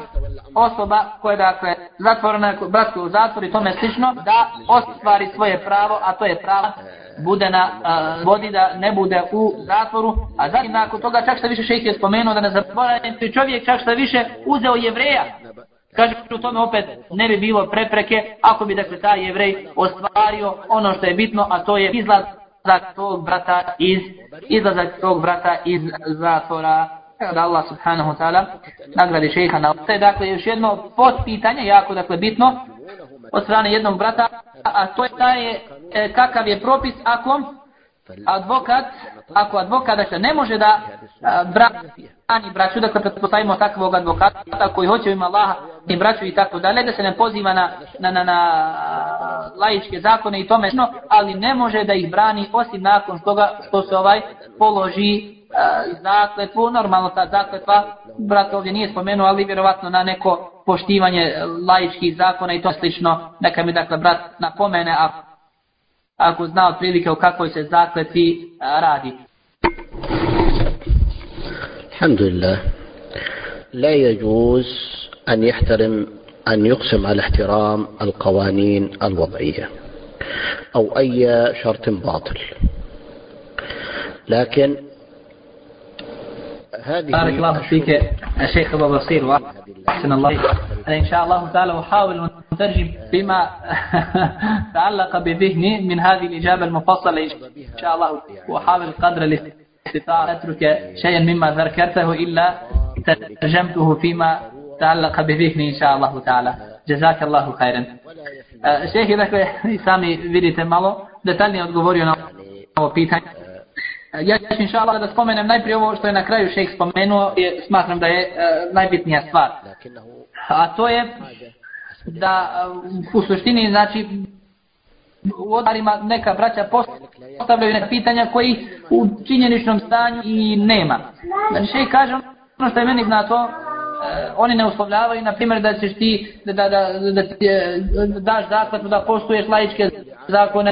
osoba koja je dakle zatvorena bratku u zatvor i tome slično da ostvari svoje pravo a to je pravo bude na uh, vodi da ne bude u zatvoru. A zatim nakon toga čak što više šejh je spomenuo da ne zaboravim čovjek čak što više uzeo jevreja. Kaže u tome opet ne bi bilo prepreke ako bi dakle taj jevrej ostvario ono što je bitno, a to je izlaz izlazak tog brata iz izlazak tog brata iz zatvora. Da Allah subhanahu wa ta'ala nagradi šeha na ostaje. Dakle, još jedno potpitanje, jako dakle bitno, od strane jednog brata, a to je taj, e, kakav je propis ako advokat, ako advokat dakle, ne može da brani braću, dakle pretpostavimo takvog advokata koji hoće ima Allaha i braću i tako dalje, da se ne poziva na, na, na, na laičke zakone i tome, ali ne može da ih brani osim nakon toga što se ovaj položi uh, zakletvu, normalno ta zakletva, brat ovdje nije spomenuo, ali vjerovatno na neko poštivanje laičkih zakona i to slično, neka mi dakle brat napomene, a ako zna otprilike o kakvoj se zakletvi radi. الحمد لله لا يجوز أن يحترم أن يقسم على احترام القوانين الوضعية أو أي شرط باطل لكن هذه بارك الله فيك يا شيخ أبو بصير وأحسن الله أنا إن شاء الله تعالى أحاول أترجم بما [laughs] تعلق بذهني من هذه الإجابة المفصلة إن شاء الله. وأحاول قدر الاستطاعة أترك شيئا مما ذكرته إلا ترجمته فيما تعلق بذهني إن شاء الله تعالى. جزاك الله خيرا. شيخ dakle, sami vidite detaljnije odgovorio na ovo pitanje. Ja ću inša Allah da spomenem najprije ovo što je na kraju šejh spomenuo, je, smatram da je uh, najbitnija stvar. A to je da uh, u suštini, znači, u odmarima neka braća postavljaju neka pitanja koji u činjeničnom stanju i nema. Znači, šejh kaže ono što je meni zna to, Uh, oni ne uslovljavaju, na primjer, da ćeš ti, da, da, da, da, da daš zakletvu da postuješ laičke zakone,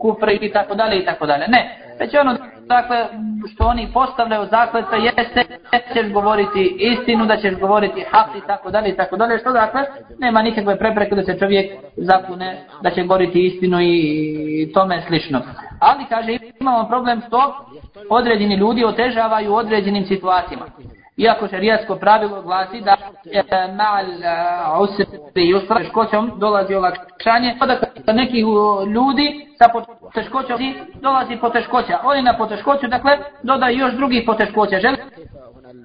kufre i tako dalje i tako dalje. Ne, već ono dakle, što oni postavljaju zakletve jeste da ćeš govoriti istinu, da ćeš govoriti hak i tako dalje i tako dalje, što dakle, nema nikakve prepreke da se čovjek zakune, da će govoriti istinu i tome slično. Ali, kaže, imamo problem što određeni ljudi otežavaju u određenim situacijama. Iako šarijasko pravilo glasi da e, mal e, usri i usra teškoćom dolazi olakšanje, pa da neki e, ljudi sa poteškoćom dolazi poteškoća. Oni na poteškoću, dakle, dodaju još drugih poteškoća. Želi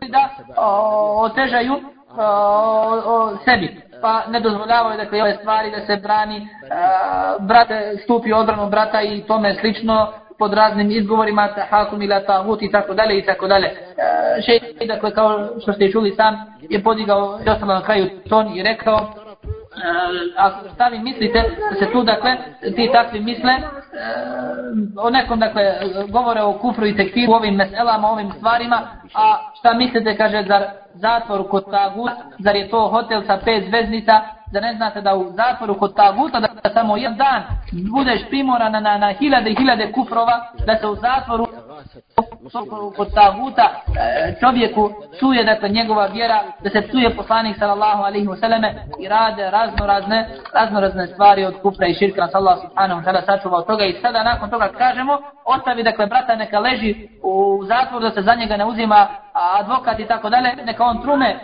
da o, otežaju e, o, o, sebi pa ne dozvoljavaju dakle ove stvari da se brani brate stupi odbranu brata i tome slično pod raznim izgovorima tahakum ila tahut i tako dalje i tako dalje. E, šejh, dakle, kao što ste čuli sam, je podigao i ostalo na kraju ton i rekao, e, ako šta vi mislite da se tu dakle ti takvi misle e, o nekom dakle govore o kufru i tekfiru ovim meselama, ovim stvarima a šta mislite kaže zar zatvor kod tagut zar je to hotel sa pet zveznica da ne znate da u zatvoru kod taguta, da, samo jedan dan budeš primoran na, na, na hiljade i hiljade kufrova, da se u zatvoru kod taguta e, čovjeku čuje dakle njegova vjera, da se čuje poslanik sallallahu alaihi wasallame i rade razno razne, razno razne stvari od kufra i širka, sallallahu subhanahu wa ta'ala sačuva od toga i sada nakon toga kažemo, ostavi dakle brata neka leži u zatvoru da se za njega ne uzima advokat i tako dalje, neka on trume.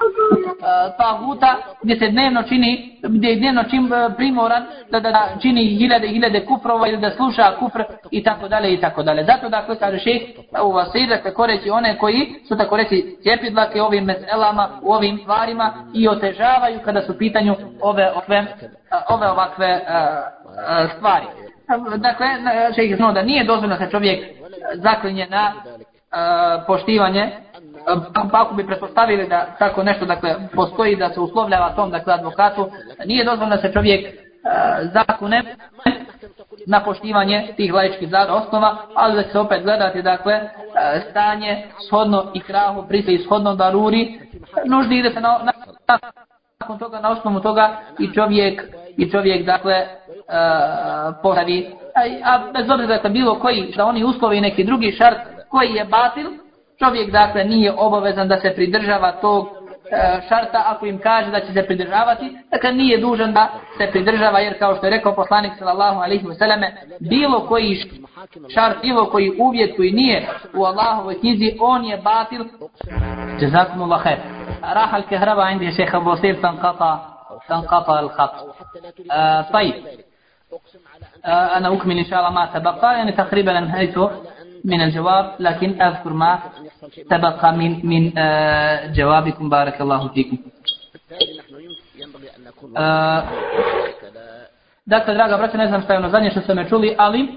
Eh, pa taguta gdje se dnevno čini gdje je dnevno čim eh, primoran da, da, da čini hiljade hiljade kufrova ili da sluša kufr i tako dalje i tako dalje. Zato dakle kaže šeh u vasir dakle koreći one koji su tako reći cjepidlake ovim meselama u ovim stvarima i otežavaju kada su pitanju ove ove, eh, ove ovakve a, stvari. Dakle šeh znao da nije dozvoljno da čovjek zaklinje na a, poštivanje ako bi pretpostavili da tako nešto dakle postoji da se uslovljava tom dakle advokatu nije dozvoljeno da se čovjek uh, zakune na poštivanje tih laičkih zada osnova ali da se opet gledati dakle e, stanje shodno i krahu prije shodno daruri nuždi ide se na, na, nakon toga na osnovu toga i čovjek i čovjek dakle uh, postavi. A, a bez obzira da bilo koji da oni uslovi neki drugi šart koji je batil čovjek dakle nije obavezan da se pridržava tog e, šarta ako im kaže da će se pridržavati, dakle nije dužan da se pridržava jer kao što je rekao poslanik sallallahu alaihi wa sallame, bilo koji šart, bilo koji uvjet koji nije u Allahovoj knjizi, on je batil. Jazakum Allah khair. راح الكهرباء عندي يا شيخ ابو بصير تنقطع تنقطع الخط. آه طيب. آه انا اكمل ان شاء الله ما تبقى يعني تقريبا انهيته من الجواب لكن أذكر ما سبق من من جوابكم بارك الله فيكم Dakle, draga braća, ne znam šta je ono zadnje što ste me čuli, ali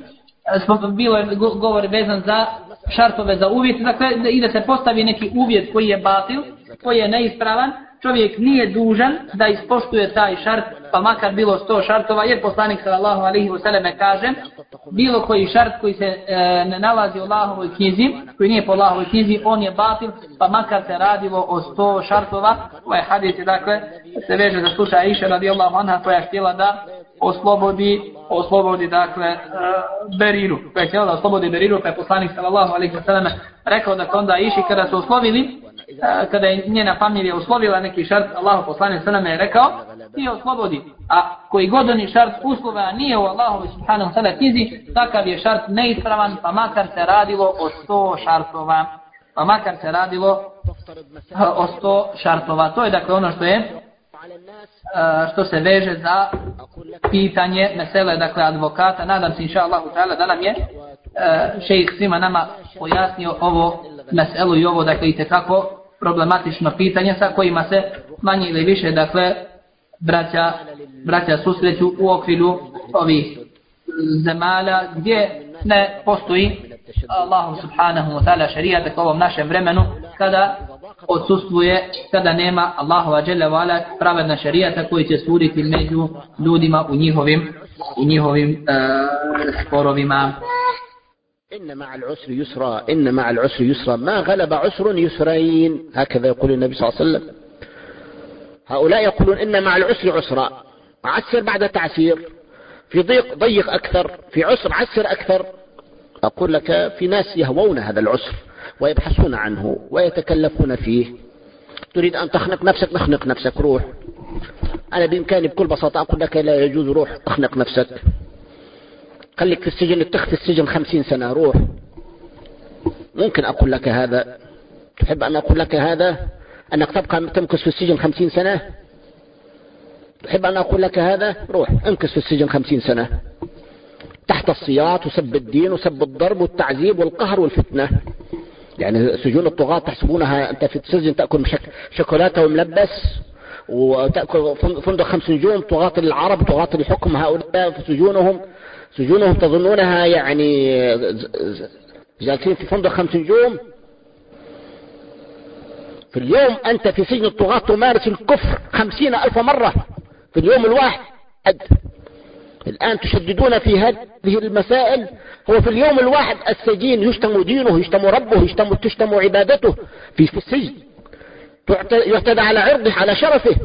bilo je govor vezan za šartove za uvjet, dakle, i da se postavi neki uvjet koji je batil, koji je neispravan, čovjek nije dužan da ispoštuje taj šart, pa makar bilo sto šartova, jer poslanik sallallahu alaihi wa sallam kaže, bilo koji šart koji se e, ne nalazi u Allahovoj knjizi, koji nije po Allahovoj knjizi, on je batil, pa makar se radilo o sto šartova, ovaj hadis je dakle, se veže za sluša Iša radijallahu anha koja je htjela da oslobodi, oslobodi dakle e, Beriru, koja pa je htjela da oslobodi Beriru, pa je poslanik sallallahu alaihi ve sellem rekao da onda Iši kada su oslovili, e, kada je njena familija uslovila neki šart, Allah poslanik sellem je rekao, ti oslobodi. A koji god oni šart uslova nije u Allahu subhanahu sallam knjizi, takav je šart neispravan, pa makar se radilo o sto šartova. Pa makar se radilo o sto šartova. To je dakle ono što je e, što se veže za pitanje mesele, dakle advokata. Nadam se inša Allahu ta'ala da nam je e, šejih svima nama pojasnio ovo meselu i ovo dakle i tekako problematično pitanje sa kojima se manje ili više dakle braća, braća susreću u okviru ovih zemalja gdje ne postoji Allahu subhanahu wa ta'ala šarijat u ovom našem vremenu kada odsustvuje, kada nema Allahova dželle vala pravedna šarijata koji će suditi među ljudima u njihovim u njihovim uh, sporovima. إن مع العسر يسرا إن مع العسر يسرا ما غلب عسر يسرين هكذا يقول النبي صلى الله عليه وسلم هؤلاء يقولون إن مع العسر عسرا عسر بعد تعسير في ضيق ضيق أكثر في عسر عسر أكثر أقول لك في ناس يهوون هذا العسر ويبحثون عنه ويتكلفون فيه. تريد أن تخنق نفسك؟ نخنق نفسك روح. أنا بإمكاني بكل بساطة أقول لك لا يجوز روح اخنق نفسك. خليك في السجن اتخذ السجن خمسين سنة روح. ممكن أقول لك هذا؟ تحب أن أقول لك هذا؟ أنك تبقى تمكث في السجن خمسين سنة؟ تحب أن أقول لك هذا؟ روح امكث في السجن خمسين سنة. تحت السياط وسب الدين وسب الضرب والتعذيب والقهر والفتنة. يعني سجون الطغاة تحسبونها أنت في السجن تأكل شوكولاتة وملبس وتأكل فندق خمس نجوم طغاة العرب طغاة الحكم هؤلاء في سجونهم. سجونهم تظنونها يعني جالسين في فندق خمس نجوم. في اليوم أنت في سجن الطغاة تمارس الكفر خمسين ألف مرة. في اليوم الواحد الآن تشددون في هذه المسائل هو في اليوم الواحد السجين يشتم دينه يشتم ربه يشتم تشتم عبادته في السجن يعتدى على عرضه على شرفه.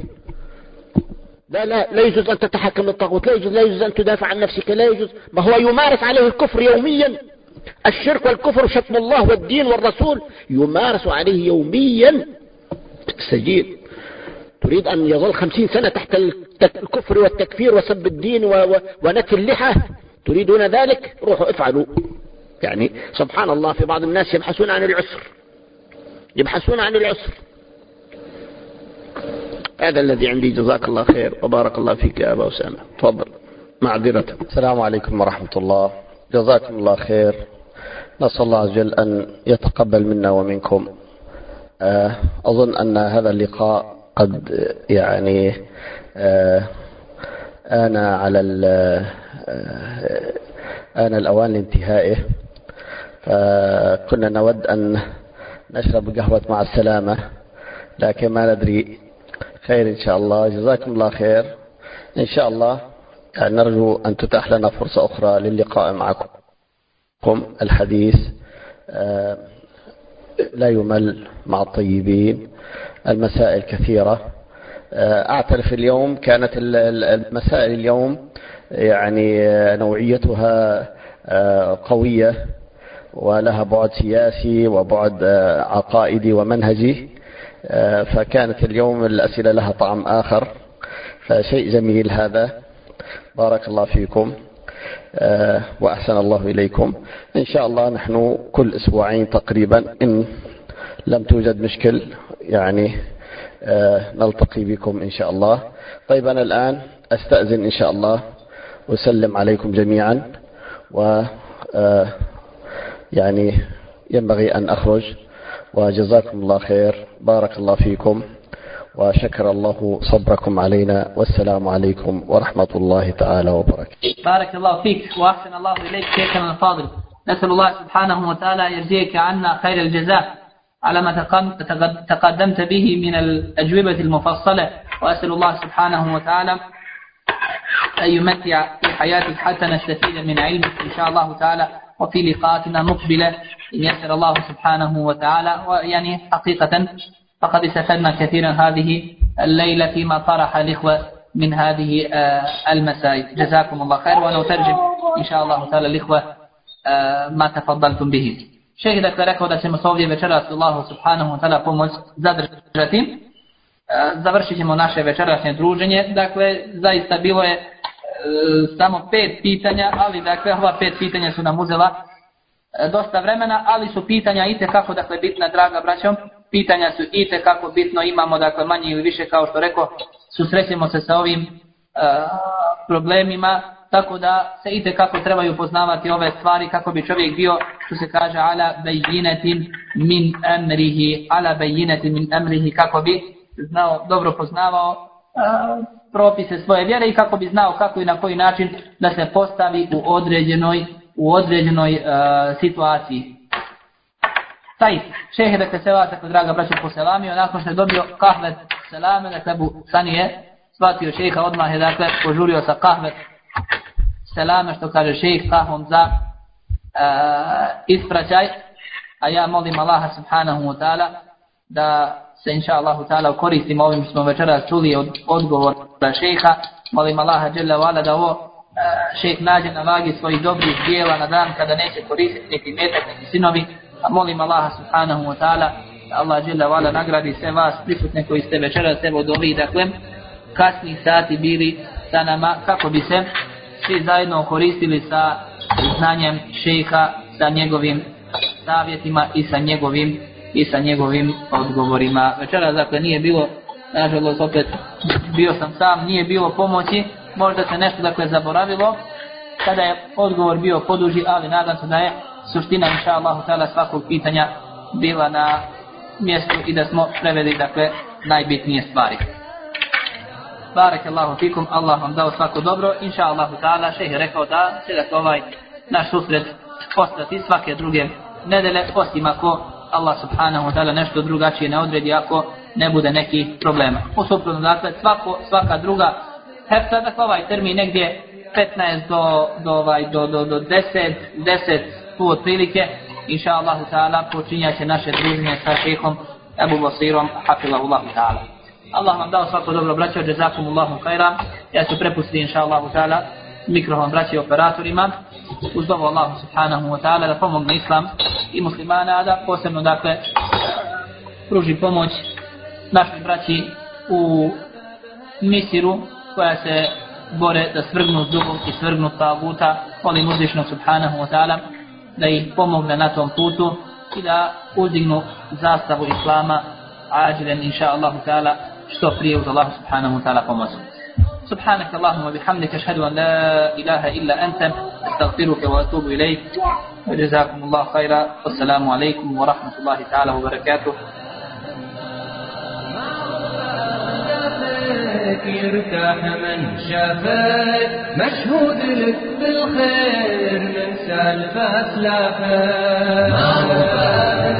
لا لا لا يجوز أن تتحكم للطاغوت لا يجوز لا يجوز أن تدافع عن نفسك لا يجوز. ما هو يمارس عليه الكفر يوميا. الشرك والكفر شتم الله والدين والرسول يمارس عليه يوميا. السجين تريد أن يظل خمسين سنة تحت الكفر والتكفير وسب الدين ونك اللحى. تريدون ذلك؟ روحوا افعلوا. يعني سبحان الله في بعض الناس يبحثون عن العسر. يبحثون عن العسر. هذا الذي عندي. جزاك الله خير. وبارك الله فيك يا أبا أسامة. تفضل. معذرة. السلام عليكم ورحمة الله. جزاكم الله خير. نسأل الله عز وجل أن يتقبل منا ومنكم. أظن أن هذا اللقاء قد يعني آن على آن الأوان لانتهائه. فكنا نود أن نشرب قهوة مع السلامة لكن ما ندري خير إن شاء الله. جزاكم الله خير. إن شاء الله يعني نرجو أن تتاح لنا فرصة أخرى للقاء معكم. الحديث لا يمل مع الطيبين. المسائل كثيرة. أعترف اليوم كانت المسائل اليوم يعني نوعيتها قوية ولها بعد سياسي وبعد عقائدي ومنهجي. فكانت اليوم الأسئلة لها طعم آخر. فشيء جميل هذا. بارك الله فيكم. وأحسن الله إليكم. إن شاء الله نحن كل أسبوعين تقريبا إن لم توجد مشكل يعني نلتقي بكم إن شاء الله. طيب أنا الآن أستأذن إن شاء الله وسلم عليكم جميعا و يعني ينبغي أن أخرج وجزاكم الله خير. بارك الله فيكم وشكر الله صبركم علينا. والسلام عليكم ورحمة الله تعالى وبركاته. بارك الله فيك وأحسن الله إليك. شيخنا الفاضل. نسأل الله سبحانه وتعالى يجزيك عنا خير الجزاء. على ما تقدمت به من الأجوبة المفصلة وأسأل الله سبحانه وتعالى أن يمتع في حياتك حتى نستفيد من علمك إن شاء الله تعالى وفي لقاءاتنا مقبلة إن يسر الله سبحانه وتعالى. ويعني حقيقة فقد استفدنا كثيرا هذه الليلة فيما طرح الإخوة من هذه المسائل. جزاكم الله خير ونترجم إن شاء الله تعالى الإخوة ما تفضلتم به. Šeh dakle rekao da ćemo se ovdje večeras Allahu subhanahu wa ta'ala pomoć zadržati. E, završit ćemo naše večerašnje druženje. Dakle, zaista bilo je e, samo pet pitanja, ali dakle, ova pet pitanja su nam uzela e, dosta vremena, ali su pitanja i kako dakle bitna, draga braćom, pitanja su i kako bitno, imamo dakle manje ili više, kao što rekao, susrećemo se sa ovim E, problemima, tako da se ide kako trebaju poznavati ove stvari kako bi čovjek bio što se kaže ala bayyinatin min amrihi ala bayyinatin min amrihi kako bi znao dobro poznavao uh, propise svoje vjere i kako bi znao kako i na koji način da se postavi u određenoj u određenoj uh, situaciji. Taj šehe dakle, se vas dakle draga braća poselamio nakon što je dobio kahvet selame dakle bu sanije shvatio šeha odmah je dakle požurio sa kahve. Selame što kaže šejh kahvom za uh, ispraćaj. A ja molim Allaha subhanahu wa ta'ala da se inša Allahu ta'ala koristimo ovim smo večeras čuli od odgovor da šeha. Molim Allaha dželle vala da ovo e, šejh nađe na vagi svojih dobrih dijela na dan kada neće koristiti niti metak niti sinovi, a molim Allaha subhanahu wa ta'ala da Allah žele vala nagradi sve vas prisutne koji ste večeras evo do ovih dakle kasnih sati bili sa nama kako bi se svi zajedno koristili sa znanjem šeha sa njegovim savjetima i sa njegovim i sa njegovim odgovorima. Večeras dakle nije bilo nažalost opet bio sam sam, nije bilo pomoći, možda se nešto dakle zaboravilo, kada je odgovor bio poduži, ali nadam se da je suština inša Allahu ta'ala svakog pitanja bila na mjestu i da smo preveli dakle najbitnije stvari. Barek Allahu fikum, Allah vam dao svako dobro, inša Allahu ta'ala, šeh je rekao da će dakle ovaj naš susret postati svake druge nedele, osim ako Allah subhanahu wa ta'ala nešto drugačije ne odredi ako ne bude neki problema. U suprotno, dakle, svako, svaka druga hefta, dakle, ovaj termin negdje 15 do, do, ovaj, do, do, do 10, 10 tu otprilike, inša Allahu ta'ala, počinjaće naše druženje sa šehom Ebu Basirom, hafilahullahu ta'ala. Allah vam dao svako dobro braćo, jazakum Allahu khaira. Ja ću prepustiti inša Allahu ta'ala mikrofon braći operatorima. Uz dobu Allahu subhanahu wa ta'ala da pomogne islam i muslimana da posebno dakle pruži pomoć našim braći u Misiru koja se bore da svrgnu zubom i svrgnu taguta. Molim uzvišnog subhanahu wa ta'ala da ih pomogne na tom putu i da uzdignu zastavu islama. Ađilen inša Allahu ta'ala što prije uz Allah subhanahu wa ta'ala pomoću سبحانك اللهم وبحمدك أشهد أن لا إله إلا أنت أستغفرك وأتوب إليك وجزاكم الله خيرا والسلام عليكم ورحمة الله تعالى وبركاته يرتاح من شافك مشهود لك بالخير من سالف أسلافك ما وفاك